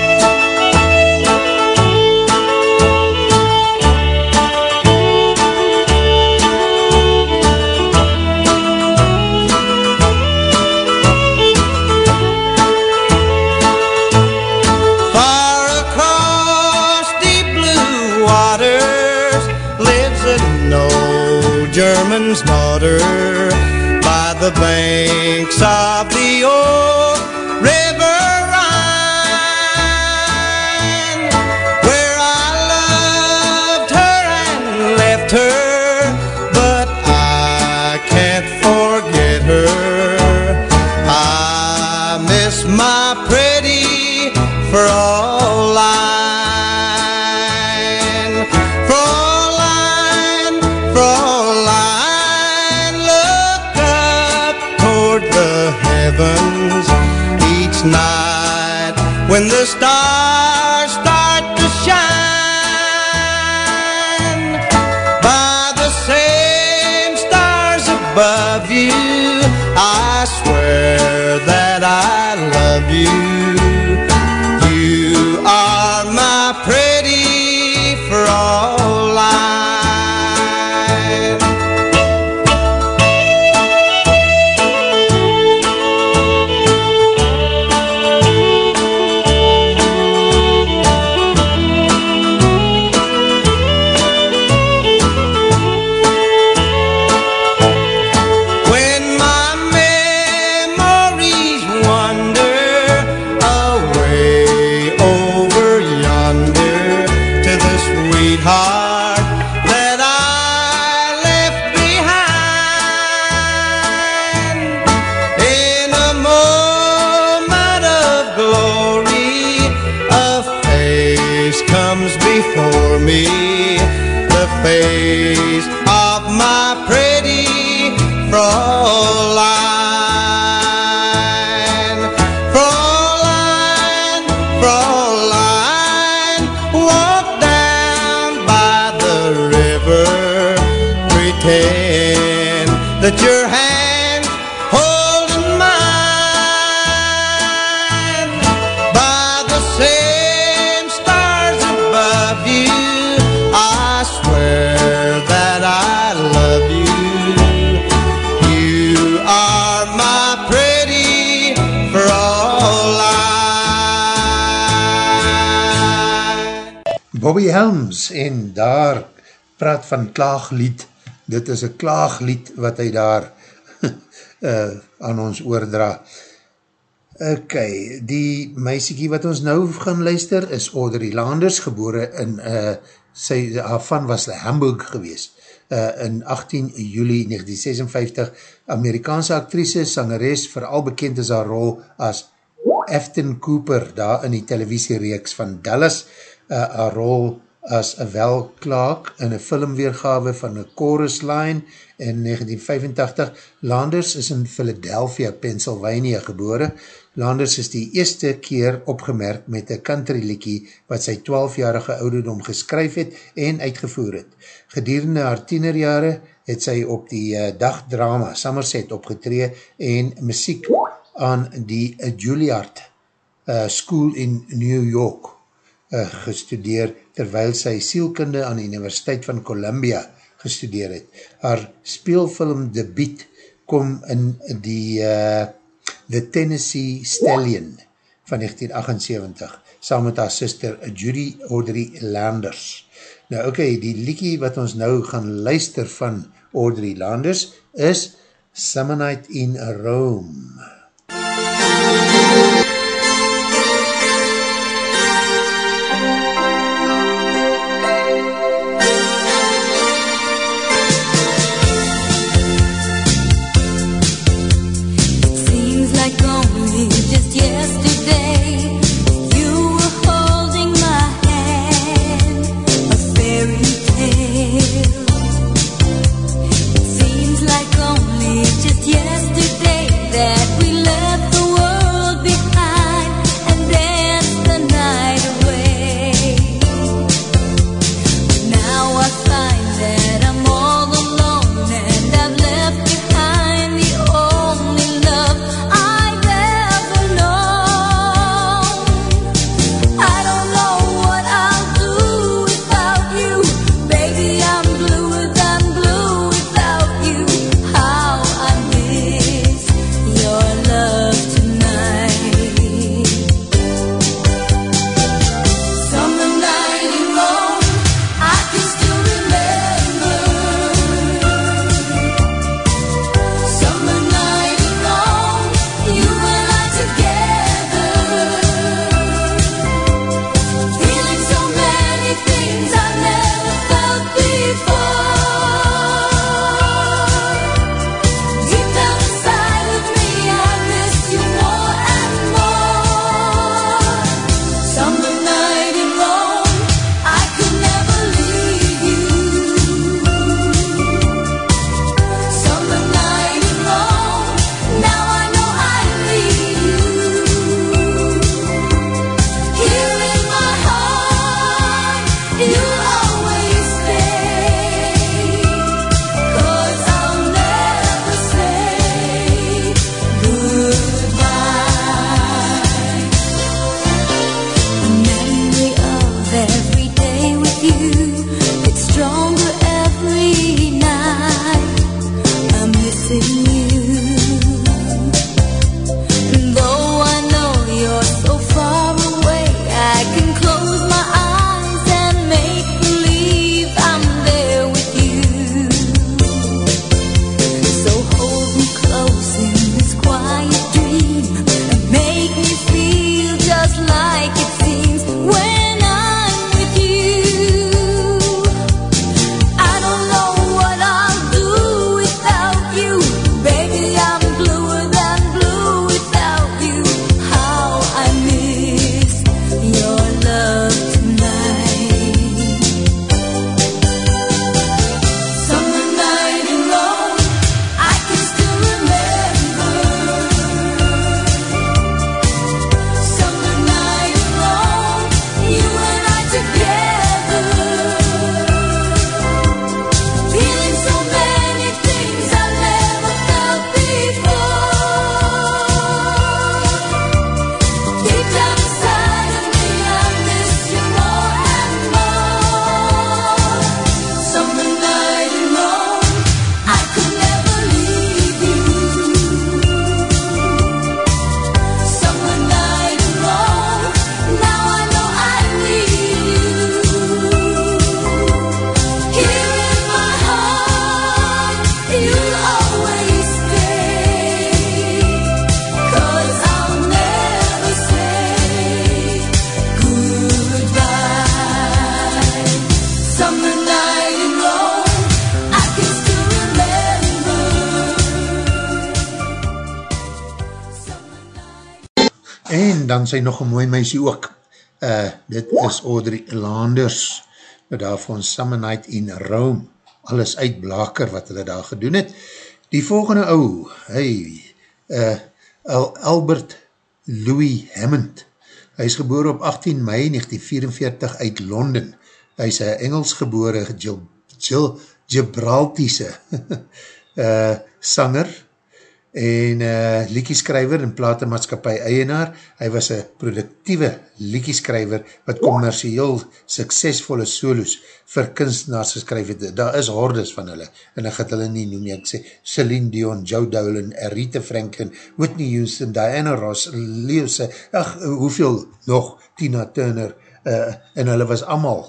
van klaaglied. Dit is een klaaglied wat hy daar uh, aan ons oordra. Ok, die meisiekie wat ons nou gaan luister is Audrey Landers, gebore in, uh, sy, haar van was Hamburg gewees, uh, in 18 juli 1956, Amerikaanse actrice, sangeres, vooral bekend is haar rol as Afton Cooper, daar in die televisiereeks van Dallas, uh, haar rol as Val Clark in een filmweergawe van A Chorus Line in 1985. Landers is in Philadelphia, Pennsylvania gebore. Landers is die eerste keer opgemerk met een country liekie wat sy 12-jarige ouderdom geskryf het en uitgevoer het. Gedierende haar tienerjare het sy op die eh, dagdrama Somerset opgetree en muziek aan die Juilliard uh, School in New York uh, gestudeer terwyl sy sielkunde aan die Universiteit van Columbia gestudeer het. Haar speelfilm debiet kom in die uh, The Tennessee Stallion van 1978 saam met haar sister Judy Audrey Landers. Nou oké, okay, die liekie wat ons nou gaan luister van Audrey Landers is Summer Night in Rome. sy nog een mooi meisie ook. Uh, dit is Audrey Landers, wat daar vir ons Summer Night in Rome, alles uitblaker wat hulle daar gedoen het. Die volgende ou, hy, uh, eh, Albert Louis Hammond, hy is geboor op 18 mei 1944 uit Londen. Hy is een Engels gebore Gil, Gil, Gibraltiese uh, sanger, en uh, liekieskrijver en platemaatskapie eienaar. Hy was een productieve liekieskrijver wat commercieel suksesvolle solos vir kunstenaars geskryf het. Daar is hordes van hulle en ek het hulle nie noem, ek sê Celine Dion, Joe Dowling, Rita Franklin, Whitney Houston, Diana Ross, Leo Se, ach, hoeveel nog, Tina Turner, uh, en hulle was allemaal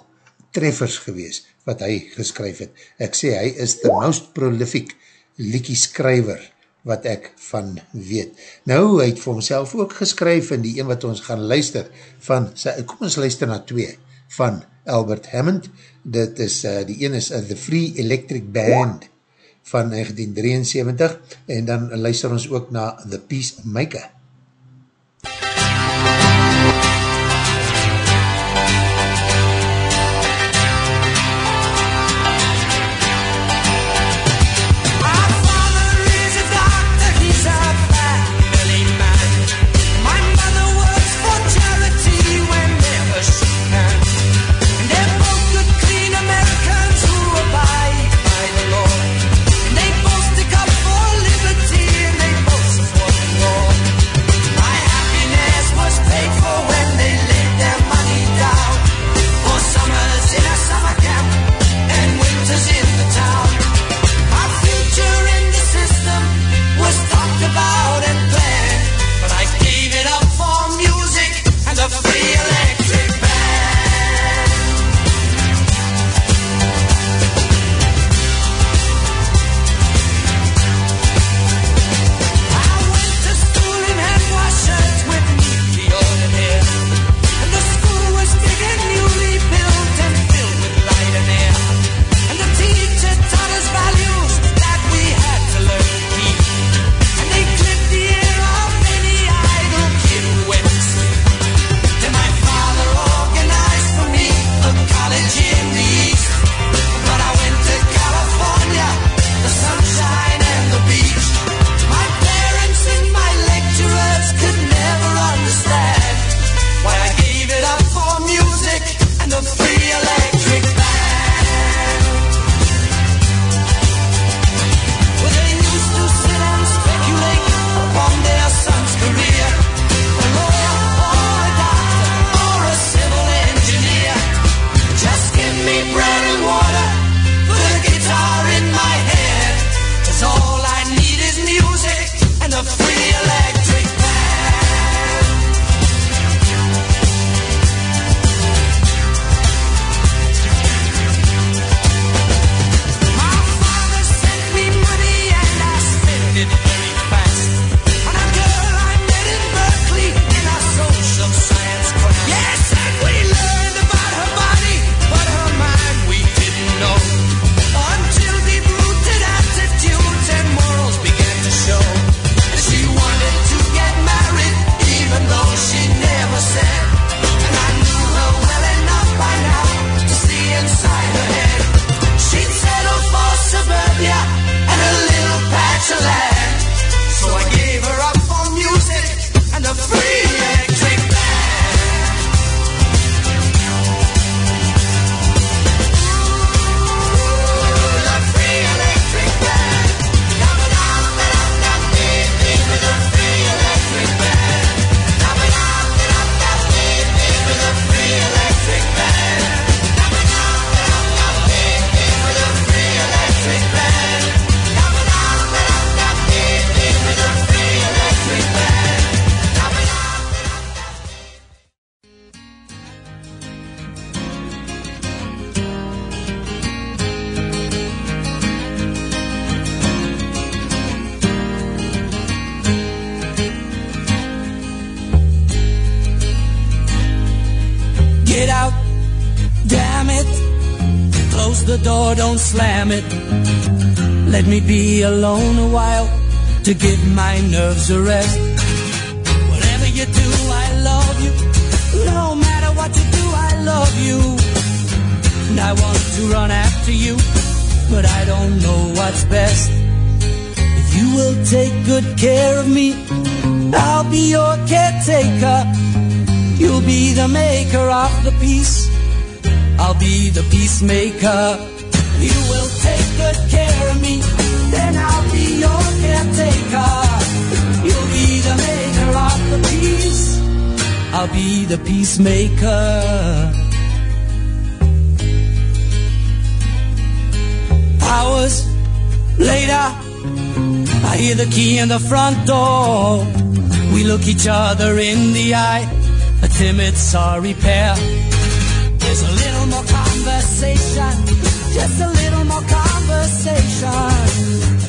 treffers gewees wat hy geskryf het. Ek sê, hy is the most prolific liekieskrijver wat ek van weet. Nou, hy het vir homself ook geskryf in die een wat ons gaan luister van, kom ons luister na twee, van Albert Hammond, dit is, uh, die een is uh, The Free Electric Band van 1973 en dan luister ons ook na The Peacemaker. Alone a while to give my nerves a rest. Whatever you do, I love you. No matter what you do, I love you. And I want to run after you, but I don't know what's best. If you will take good care of me, I'll be your caretaker. You'll be the maker of the peace. I'll be the peacemaker. I'll be the peacemaker. Hours later, I hear the key in the front door. We look each other in the eye, a timid sorry pair. There's a little more conversation, just a little more conversation.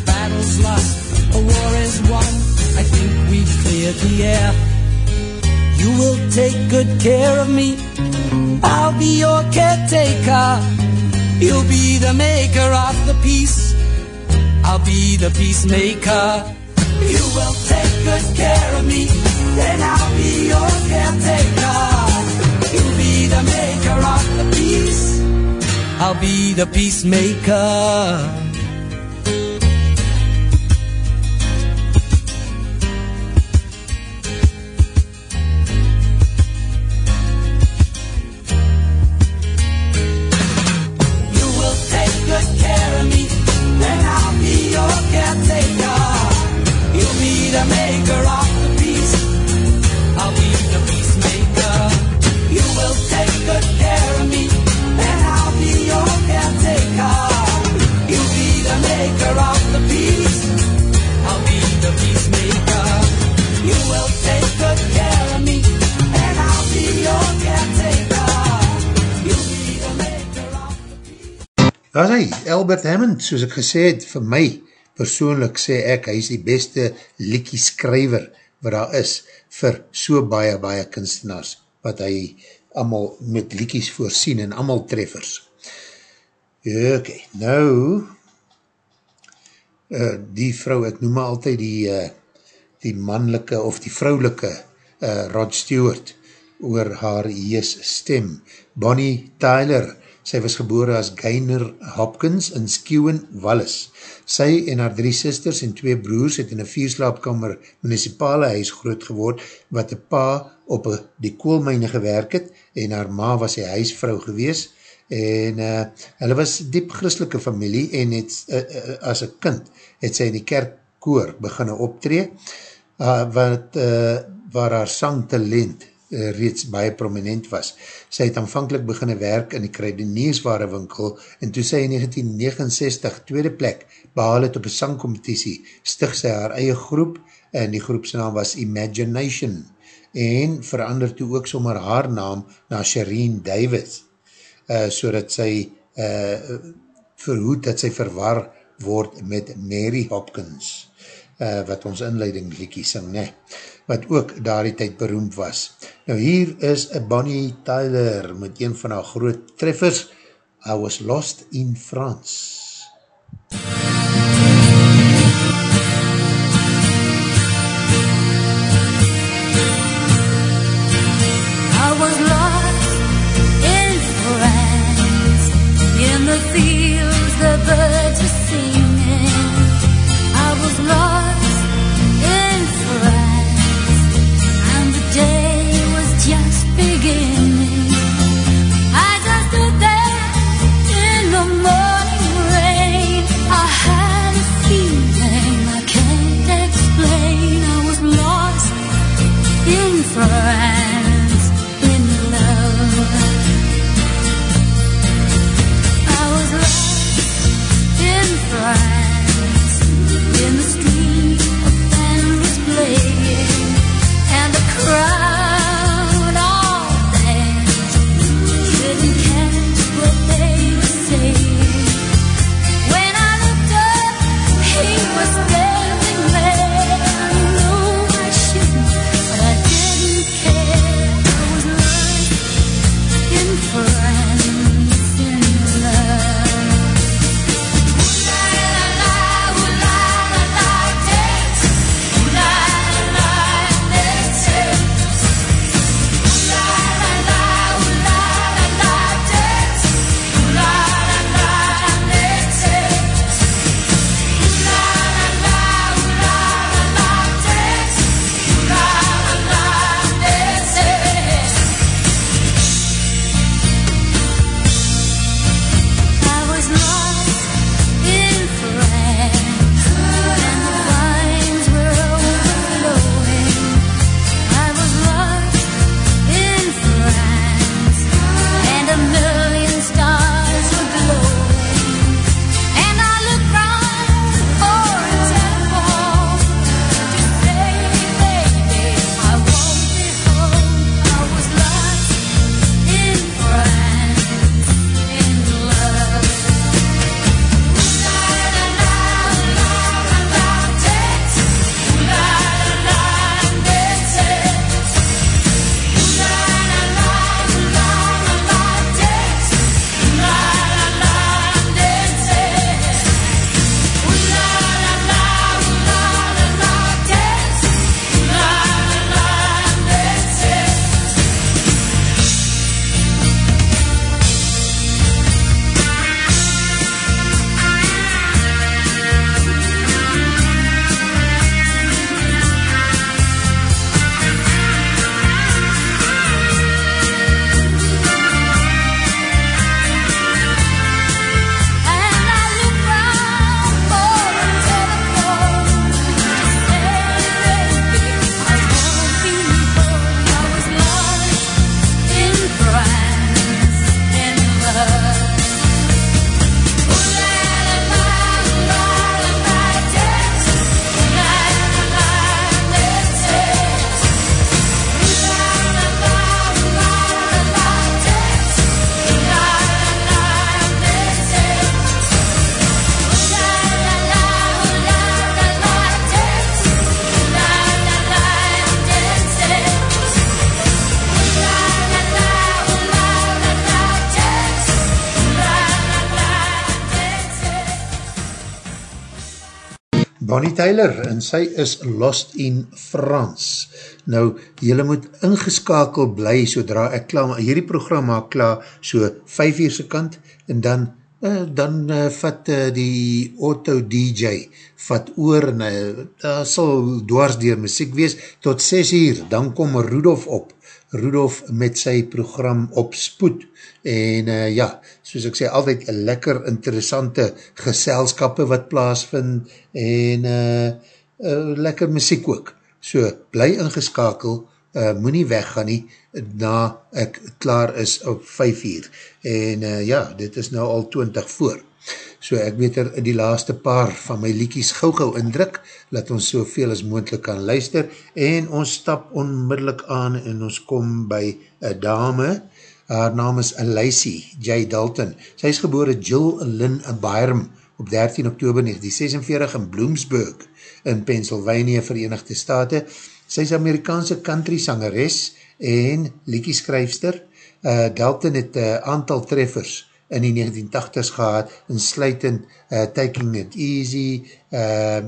A battle's lost, a war is won. I think we've cleared the air. You will take good care of me. I'll be your caretaker. You'll be the maker of the peace. I'll be the peacemaker. You will take good care of me. Then I'll be your caretaker. You'll be the maker of the peace. I'll be the peacemaker. Albert Hammond, soos ek gesê het, vir my persoonlik sê ek, hy is die beste liekie skryver wat daar is vir so baie, baie kunstenaars, wat hy allemaal met liekies voorsien en allemaal treffers. Ok, nou, uh, die vrou, ek noem maar altyd die, uh, die mannelike of die vrouwelike uh, Rod Stewart oor haar jees stem. Bonnie Tyler, sy was gebore as Gainer Hopkins in Skewen, Wallis. Sy en haar drie sisters en twee broers het in een vierslaapkamer municipale huis groot geword, wat die pa op die koolmijne gewerk het en haar ma was sy huisvrou gewees en uh, hulle was diep christelike familie en het, uh, uh, as een kind het sy in die kerkkoor beginne optree uh, wat, uh, waar haar sangtalent uh, reeds baie prominent was. Sy het aanvankelijk beginne werk in die kruideniersware winkel en toe sy in 1969 tweede plek behaal het op een sangcompetitie, stig sy haar eie groep en die groepsnaam was Imagination en verander toe ook sommer haar naam na Shireen David uh, so dat sy uh, verhoed dat sy verwar word met Mary Hopkins uh, wat ons inleiding liekie sing, ne? wat ook daar die tyd beroemd was. Nou hier is a Bonnie Tyler met een van haar groot treffers, I Was Lost in France. I Bonnie Tyler en sy is Lost in France. Nou, jylle moet ingeskakel bly sodra ek klaar, hierdie program maak klaar so 5 uur se kant en dan uh, dan uh, vat uh, die auto DJ vat oor en uh, daar sal dwars dier muziek wees tot 6 uur, dan kom Rudolf op Rudolf met sy program op spoed en uh, ja, soos ek sê, altyd lekker interessante geselskappe wat plaasvind en uh, uh, lekker muziek ook. So, bly ingeskakel, uh, moet nie weggaan nie, na ek klaar is op 5 uur. En uh, ja, dit is nou al 20 voor. So ek weet er die laaste paar van my liekies gauw gauw indruk, laat ons soveel as moendlik kan luister, en ons stap onmiddellik aan en ons kom by een dame, haar naam is Lacey J. Dalton. Sy is gebore Jill Lynn Byram op 13 oktober 1946 in Bloomsburg in Pennsylvania, Verenigde Staten. Sy is Amerikaanse country sangeres en liekieskryfster. Uh, Dalton het uh, aantal treffers in die 1980s gehad, en sluitend uh, Taking It Easy, uh,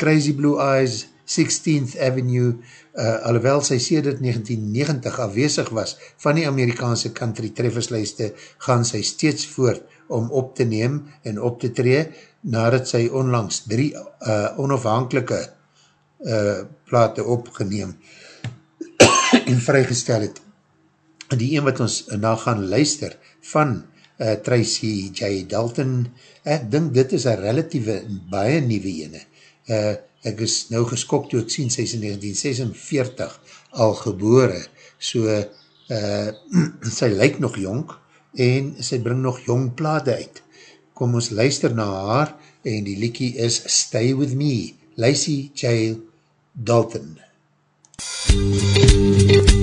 Crazy Blue Eyes, 16th Avenue, uh, alhoewel sy sedert 1990 afwezig was van die Amerikaanse country trefferslijste, gaan sy steeds voort om op te neem en op te tree, nadat sy onlangs drie uh, onafhankelike uh, plate opgeneem en vrygestel het. Die een wat ons na gaan luister van uh, Tracy J. Dalton, ek dink dit is een relatieve baie nieuwe ene. Uh, ek is nou geskok toe ek sien, sy is in 1946 al gebore, so uh, sy lyk nog jong, en sy bring nog jong plade uit. Kom ons luister na haar, en die liekie is Stay With Me, Lacey J. Dalton. I,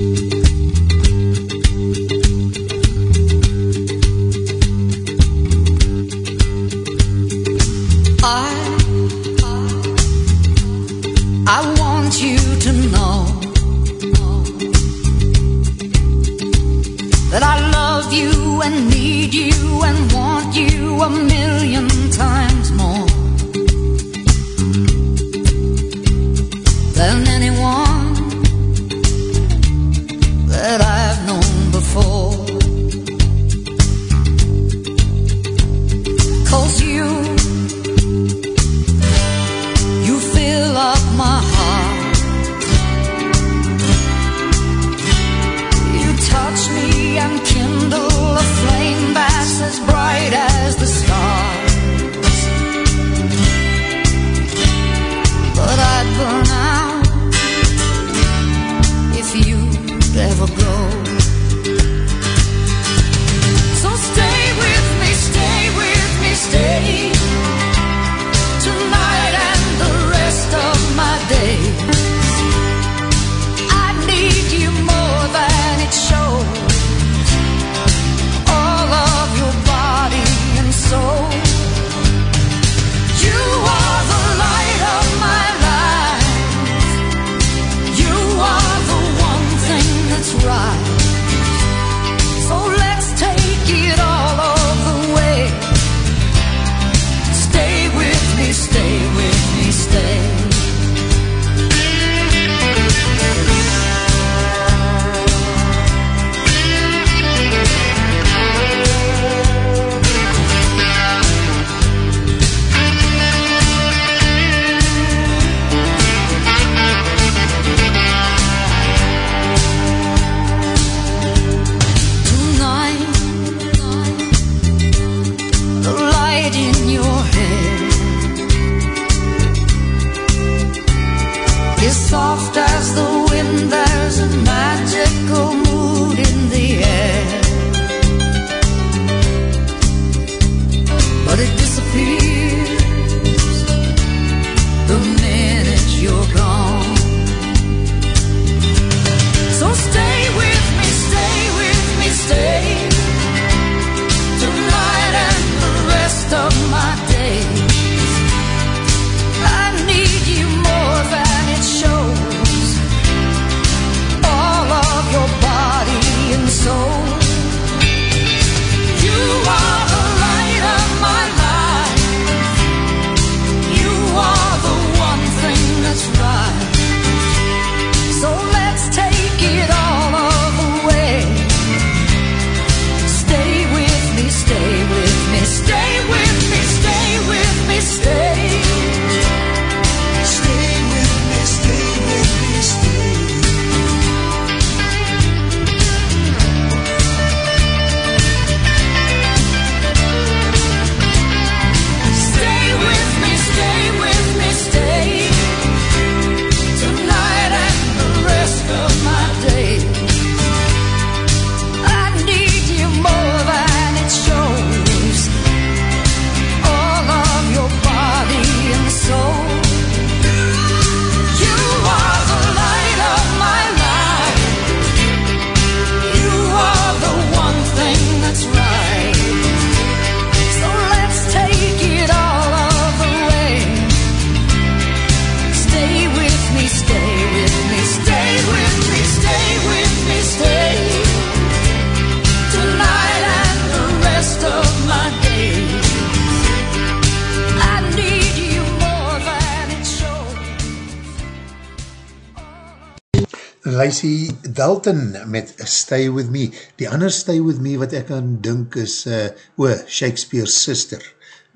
Dalton met Stay With Me. Die ander Stay With Me wat ek aan dink is uh, o, Shakespeare's Sister,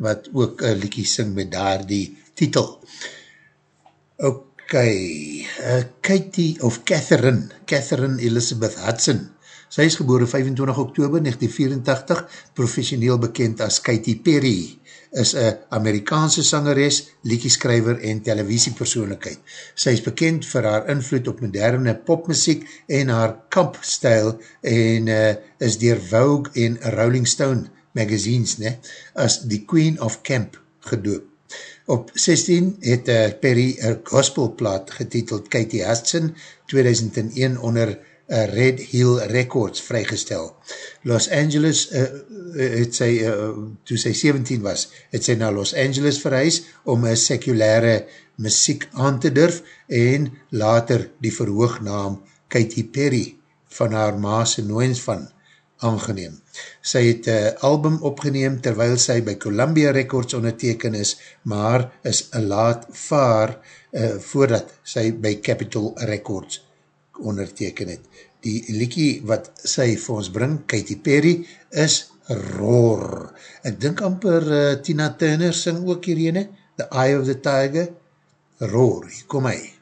wat ook uh, liekie sing met daar die titel. Ok, uh, Katie of Catherine, Catherine Elizabeth Hudson. Sy is geboren 25 oktober 1984, professioneel bekend as Katy Perry is een Amerikaanse sangeres, liedjeskrijver en televisiepersoonlijkheid. Sy is bekend vir haar invloed op moderne popmuziek en haar kampstijl en uh, is dier Vogue en Rolling Stone magazines ne, as die Queen of Camp gedoop. Op 16 het uh, Perry een gospelplaat getiteld Katie Hudson 2001 onder uh, Red Hill Records vrygestel. Los Angeles, uh, het sy, uh, toe sy 17 was, het sy na Los Angeles verhuis om een sekulare muziek aan te durf en later die verhoognaam Katy Perry van haar maas en nooens van aangeneem. Sy het een album opgeneem terwyl sy by Columbia Records onderteken is, maar is laat vaar uh, voordat sy by Capitol Records onderteken het. Die liekie wat sy vir ons bring, Katy Perry, is Roar. Ek dink amper uh, Tina Turner sing ook hierheen, The Eye of the Tiger. Roar, hier kom hy.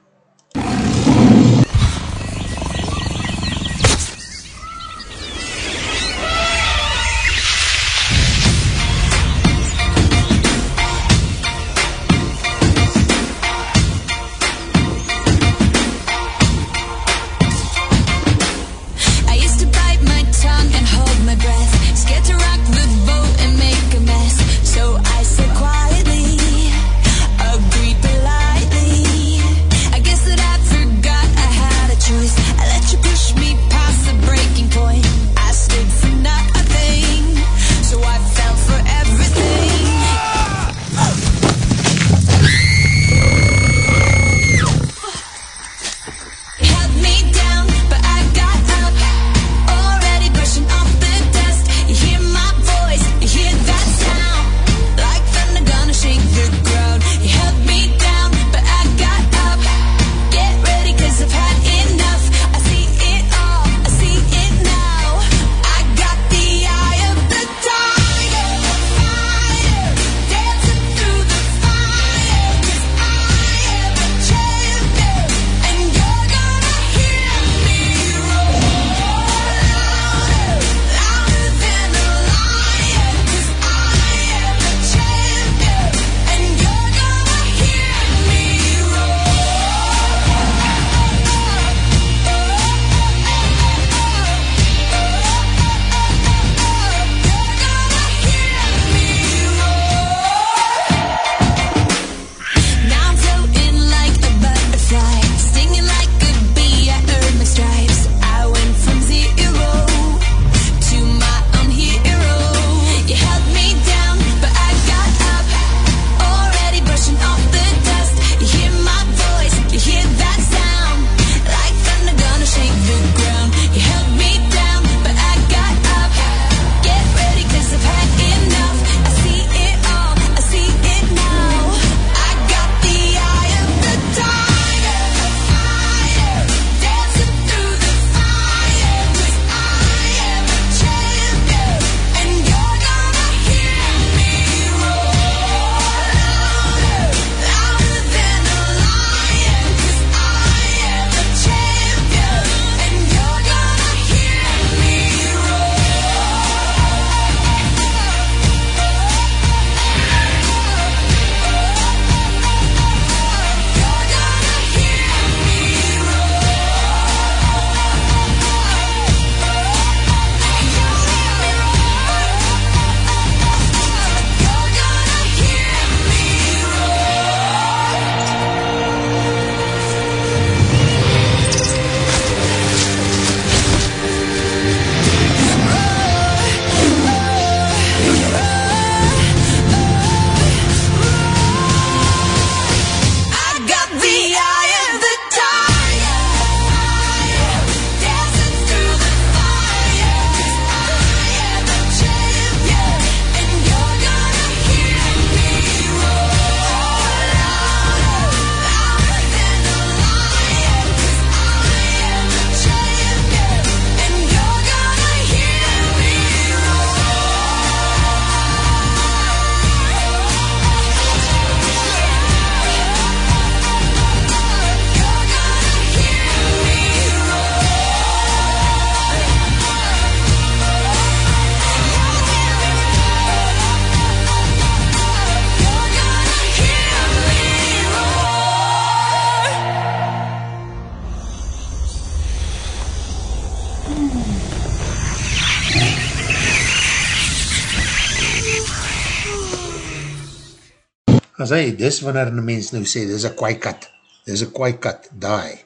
Dis wanneer een mens nou sê, dis een kwaai kat, dis een kwaai kat, die,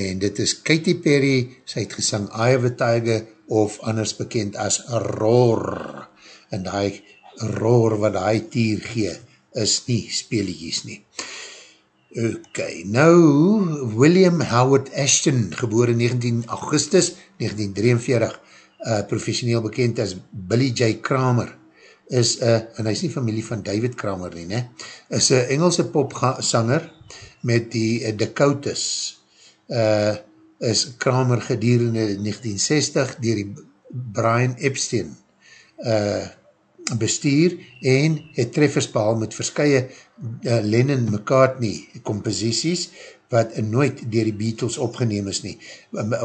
en dit is Katy Perry, sy het gesang Eye of a Tiger, of anders bekend as Roar, en die roar wat die tier gee, is nie speelies nie. Ok, nou, William Howard Ashton, geboren 19 augustus 1943, uh, professioneel bekend as Billy J. Kramer, is, uh, en hy is nie familie van David Kramer nie, ne? is een Engelse popsanger met die uh, Dakotas, uh, is Kramer gedurende 1960 dier die Brian Epstein uh, bestuur en het treffers behal met verskye uh, Lennon-McCartney composities wat nooit dier die Beatles opgeneem is nie.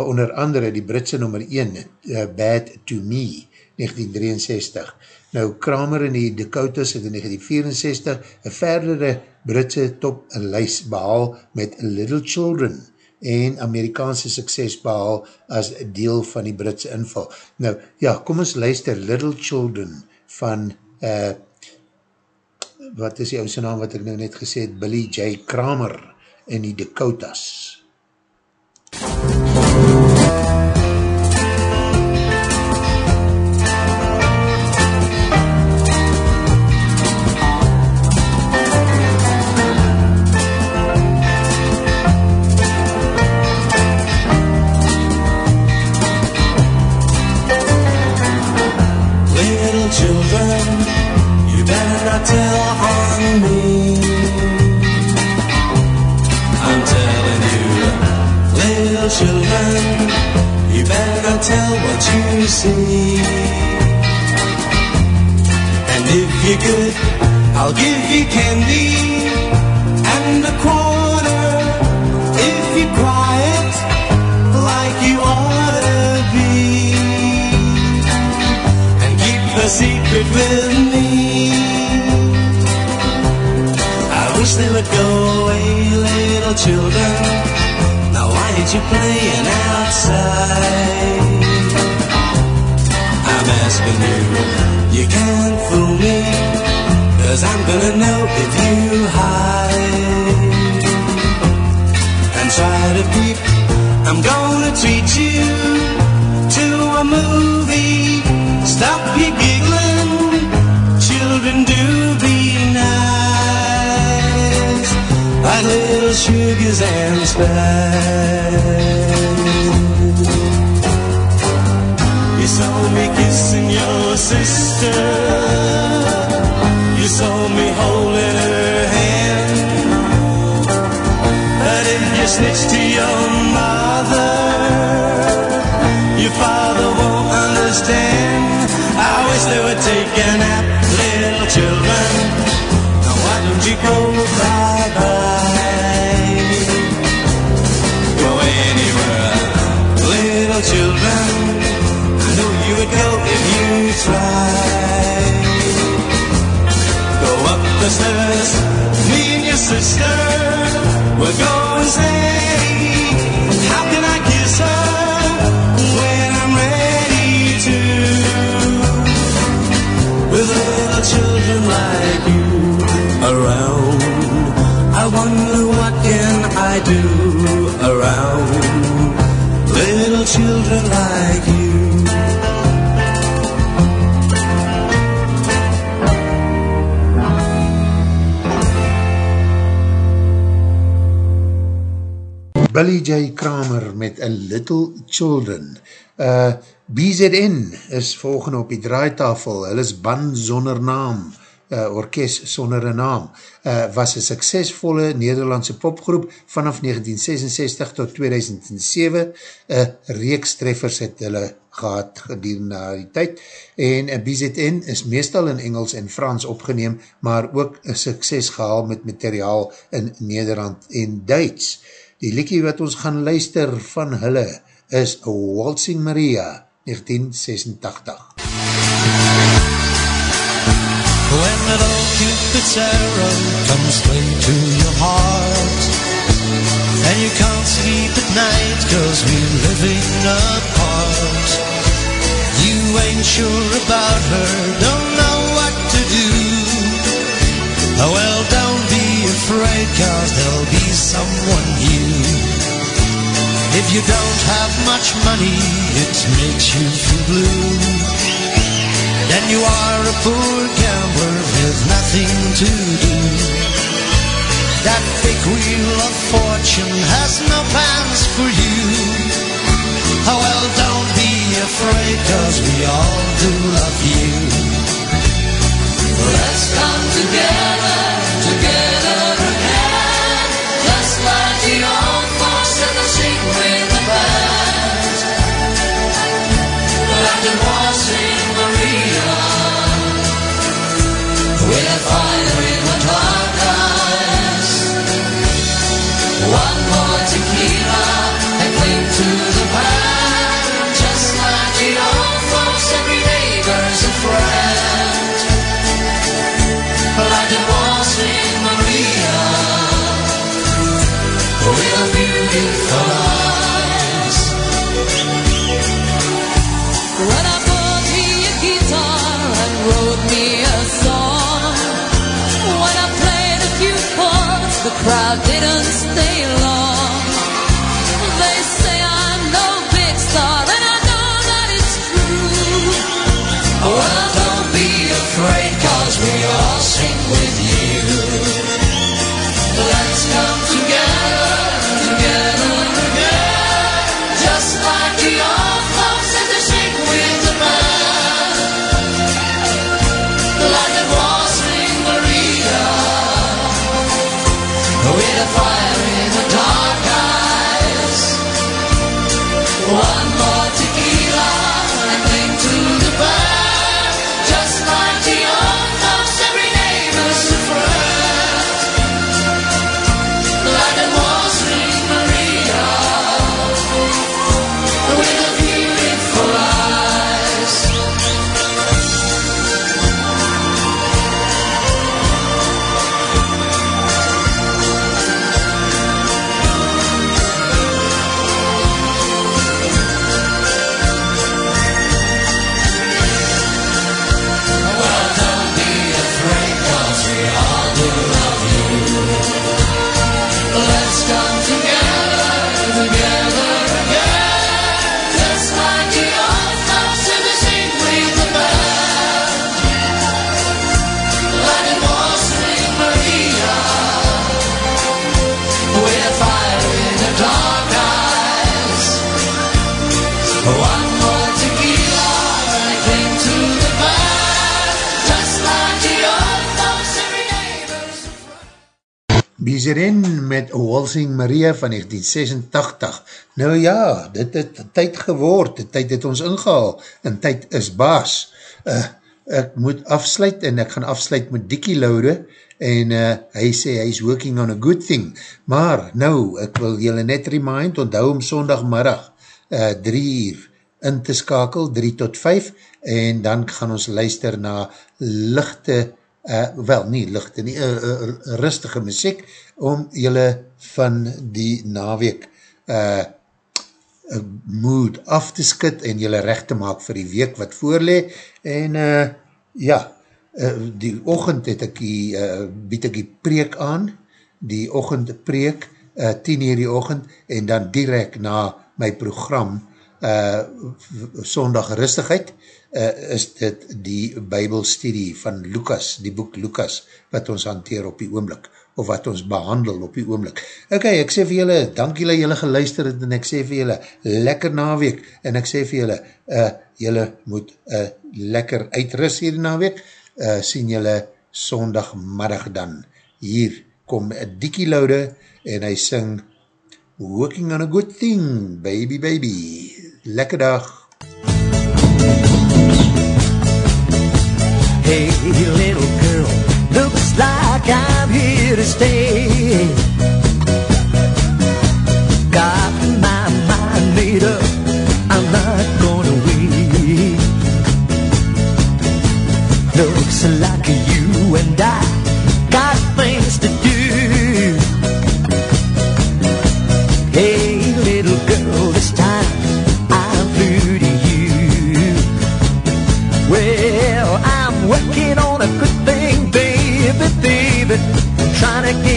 Onder andere die Britse nummer 1, uh, Bad to Me, 1963. Nou, Kramer in die Dakotas het in 1964 een verdere Britse top en lys behaal met Little Children en Amerikaanse sukses behaal as deel van die Britse inval. Nou, ja, kom ons luister Little Children van uh, wat is die ouse naam wat ek nou net gesê het, Billy J. Kramer in die Dakotas. And if you're good, I'll give you candy and a quarter. If you're quiet, like you ought to be and keep the secret with me. I wish they would go away, little children. Now why ain't you playing outside? I'm asking you, you can't fool me, cause I'm gonna know if you hide. And try to peep, I'm gonna treat you to a movie. Stop your giggling, children do be nice, like little sugars and spice. Me kissing your sister, you saw me holding the stairs, Billy J. Kramer met A Little Children. Uh, BZN is volgende op die draaitafel. Hulle is band sonder naam, uh, orkest sonder een naam. Uh, was een suksesvolle Nederlandse popgroep vanaf 1966 tot 2007. Uh, reeks treffers het hulle gehad gedurende die tyd. En uh, BZN is meestal in Engels en Frans opgeneem, maar ook een sukses gehaal met materiaal in Nederland en Duits. Die liekie wat ons gaan luister van hulle is Waltzing Maria 1986. When that old Cupid's arrow comes straight to your heart And you can't sleep at night cause we're living apart You ain't sure about her, don't know what to do well, don't be afraid cause there'll be someone new. If you don't have much money, it makes you feel blue. Then you are a poor gambler with nothing to do. That big wheel of fortune has no plans for you. Oh well, don't be afraid, cause we all do love you. Let's come together, Everyone didn't stay long. They say I'm no big star, and I know that it's true. Well, don't be afraid, cause we all sing with you. Bizeren met Walsing Maria van 1986. Nou ja, dit het tyd geword, die tyd het ons ingehaal, en tyd is baas. Uh, ek moet afsluit, en ek gaan afsluit met Dickie Laude, en uh, hy sê hy is working on a good thing. Maar nou, ek wil julle net remind, onthou om sondagmiddag, uh, drie uur in te skakel, drie tot vijf, en dan gaan ons luister na lichte uh, wel nie lichte nie, uh, uh, rustige muziek, om julle van die naweek uh, mood af te skit en julle recht te maak vir die week wat voorlee, en uh, ja, uh, die ochend het ek die, uh, bied ek die preek aan, die ochend preek, uh, 10 uur die ochend, en dan direct na my program, uh, Sondag Rustigheid, uh, is dit die bybelstudie van Lucas, die boek Lucas, wat ons hanteer op die oomlik, of wat ons behandel op die oomlik. Ok, ek sê vir julle, dank julle julle geluister het, en ek sê vir julle, lekker naweek, en ek sê vir julle, uh, julle moet uh, lekker uitrus hier naweek, uh, sien julle sondagmiddag dan. Hier kom Dickie Laude, en hy sing Working on a good thing, baby, baby. Lekker dag. Hey, little girl, looks like I'm here to stay. Got my mind made up, I'm not gonna wait. Looks like you and I conectar.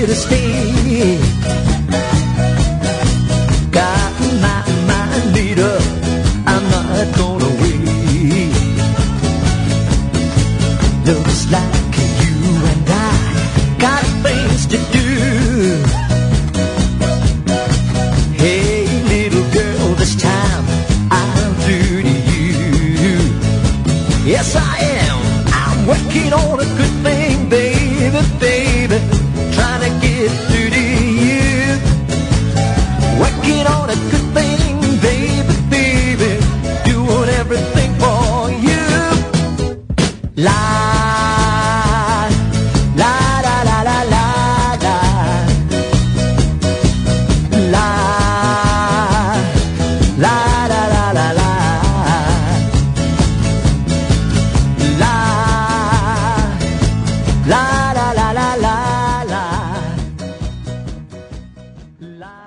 Here to stay.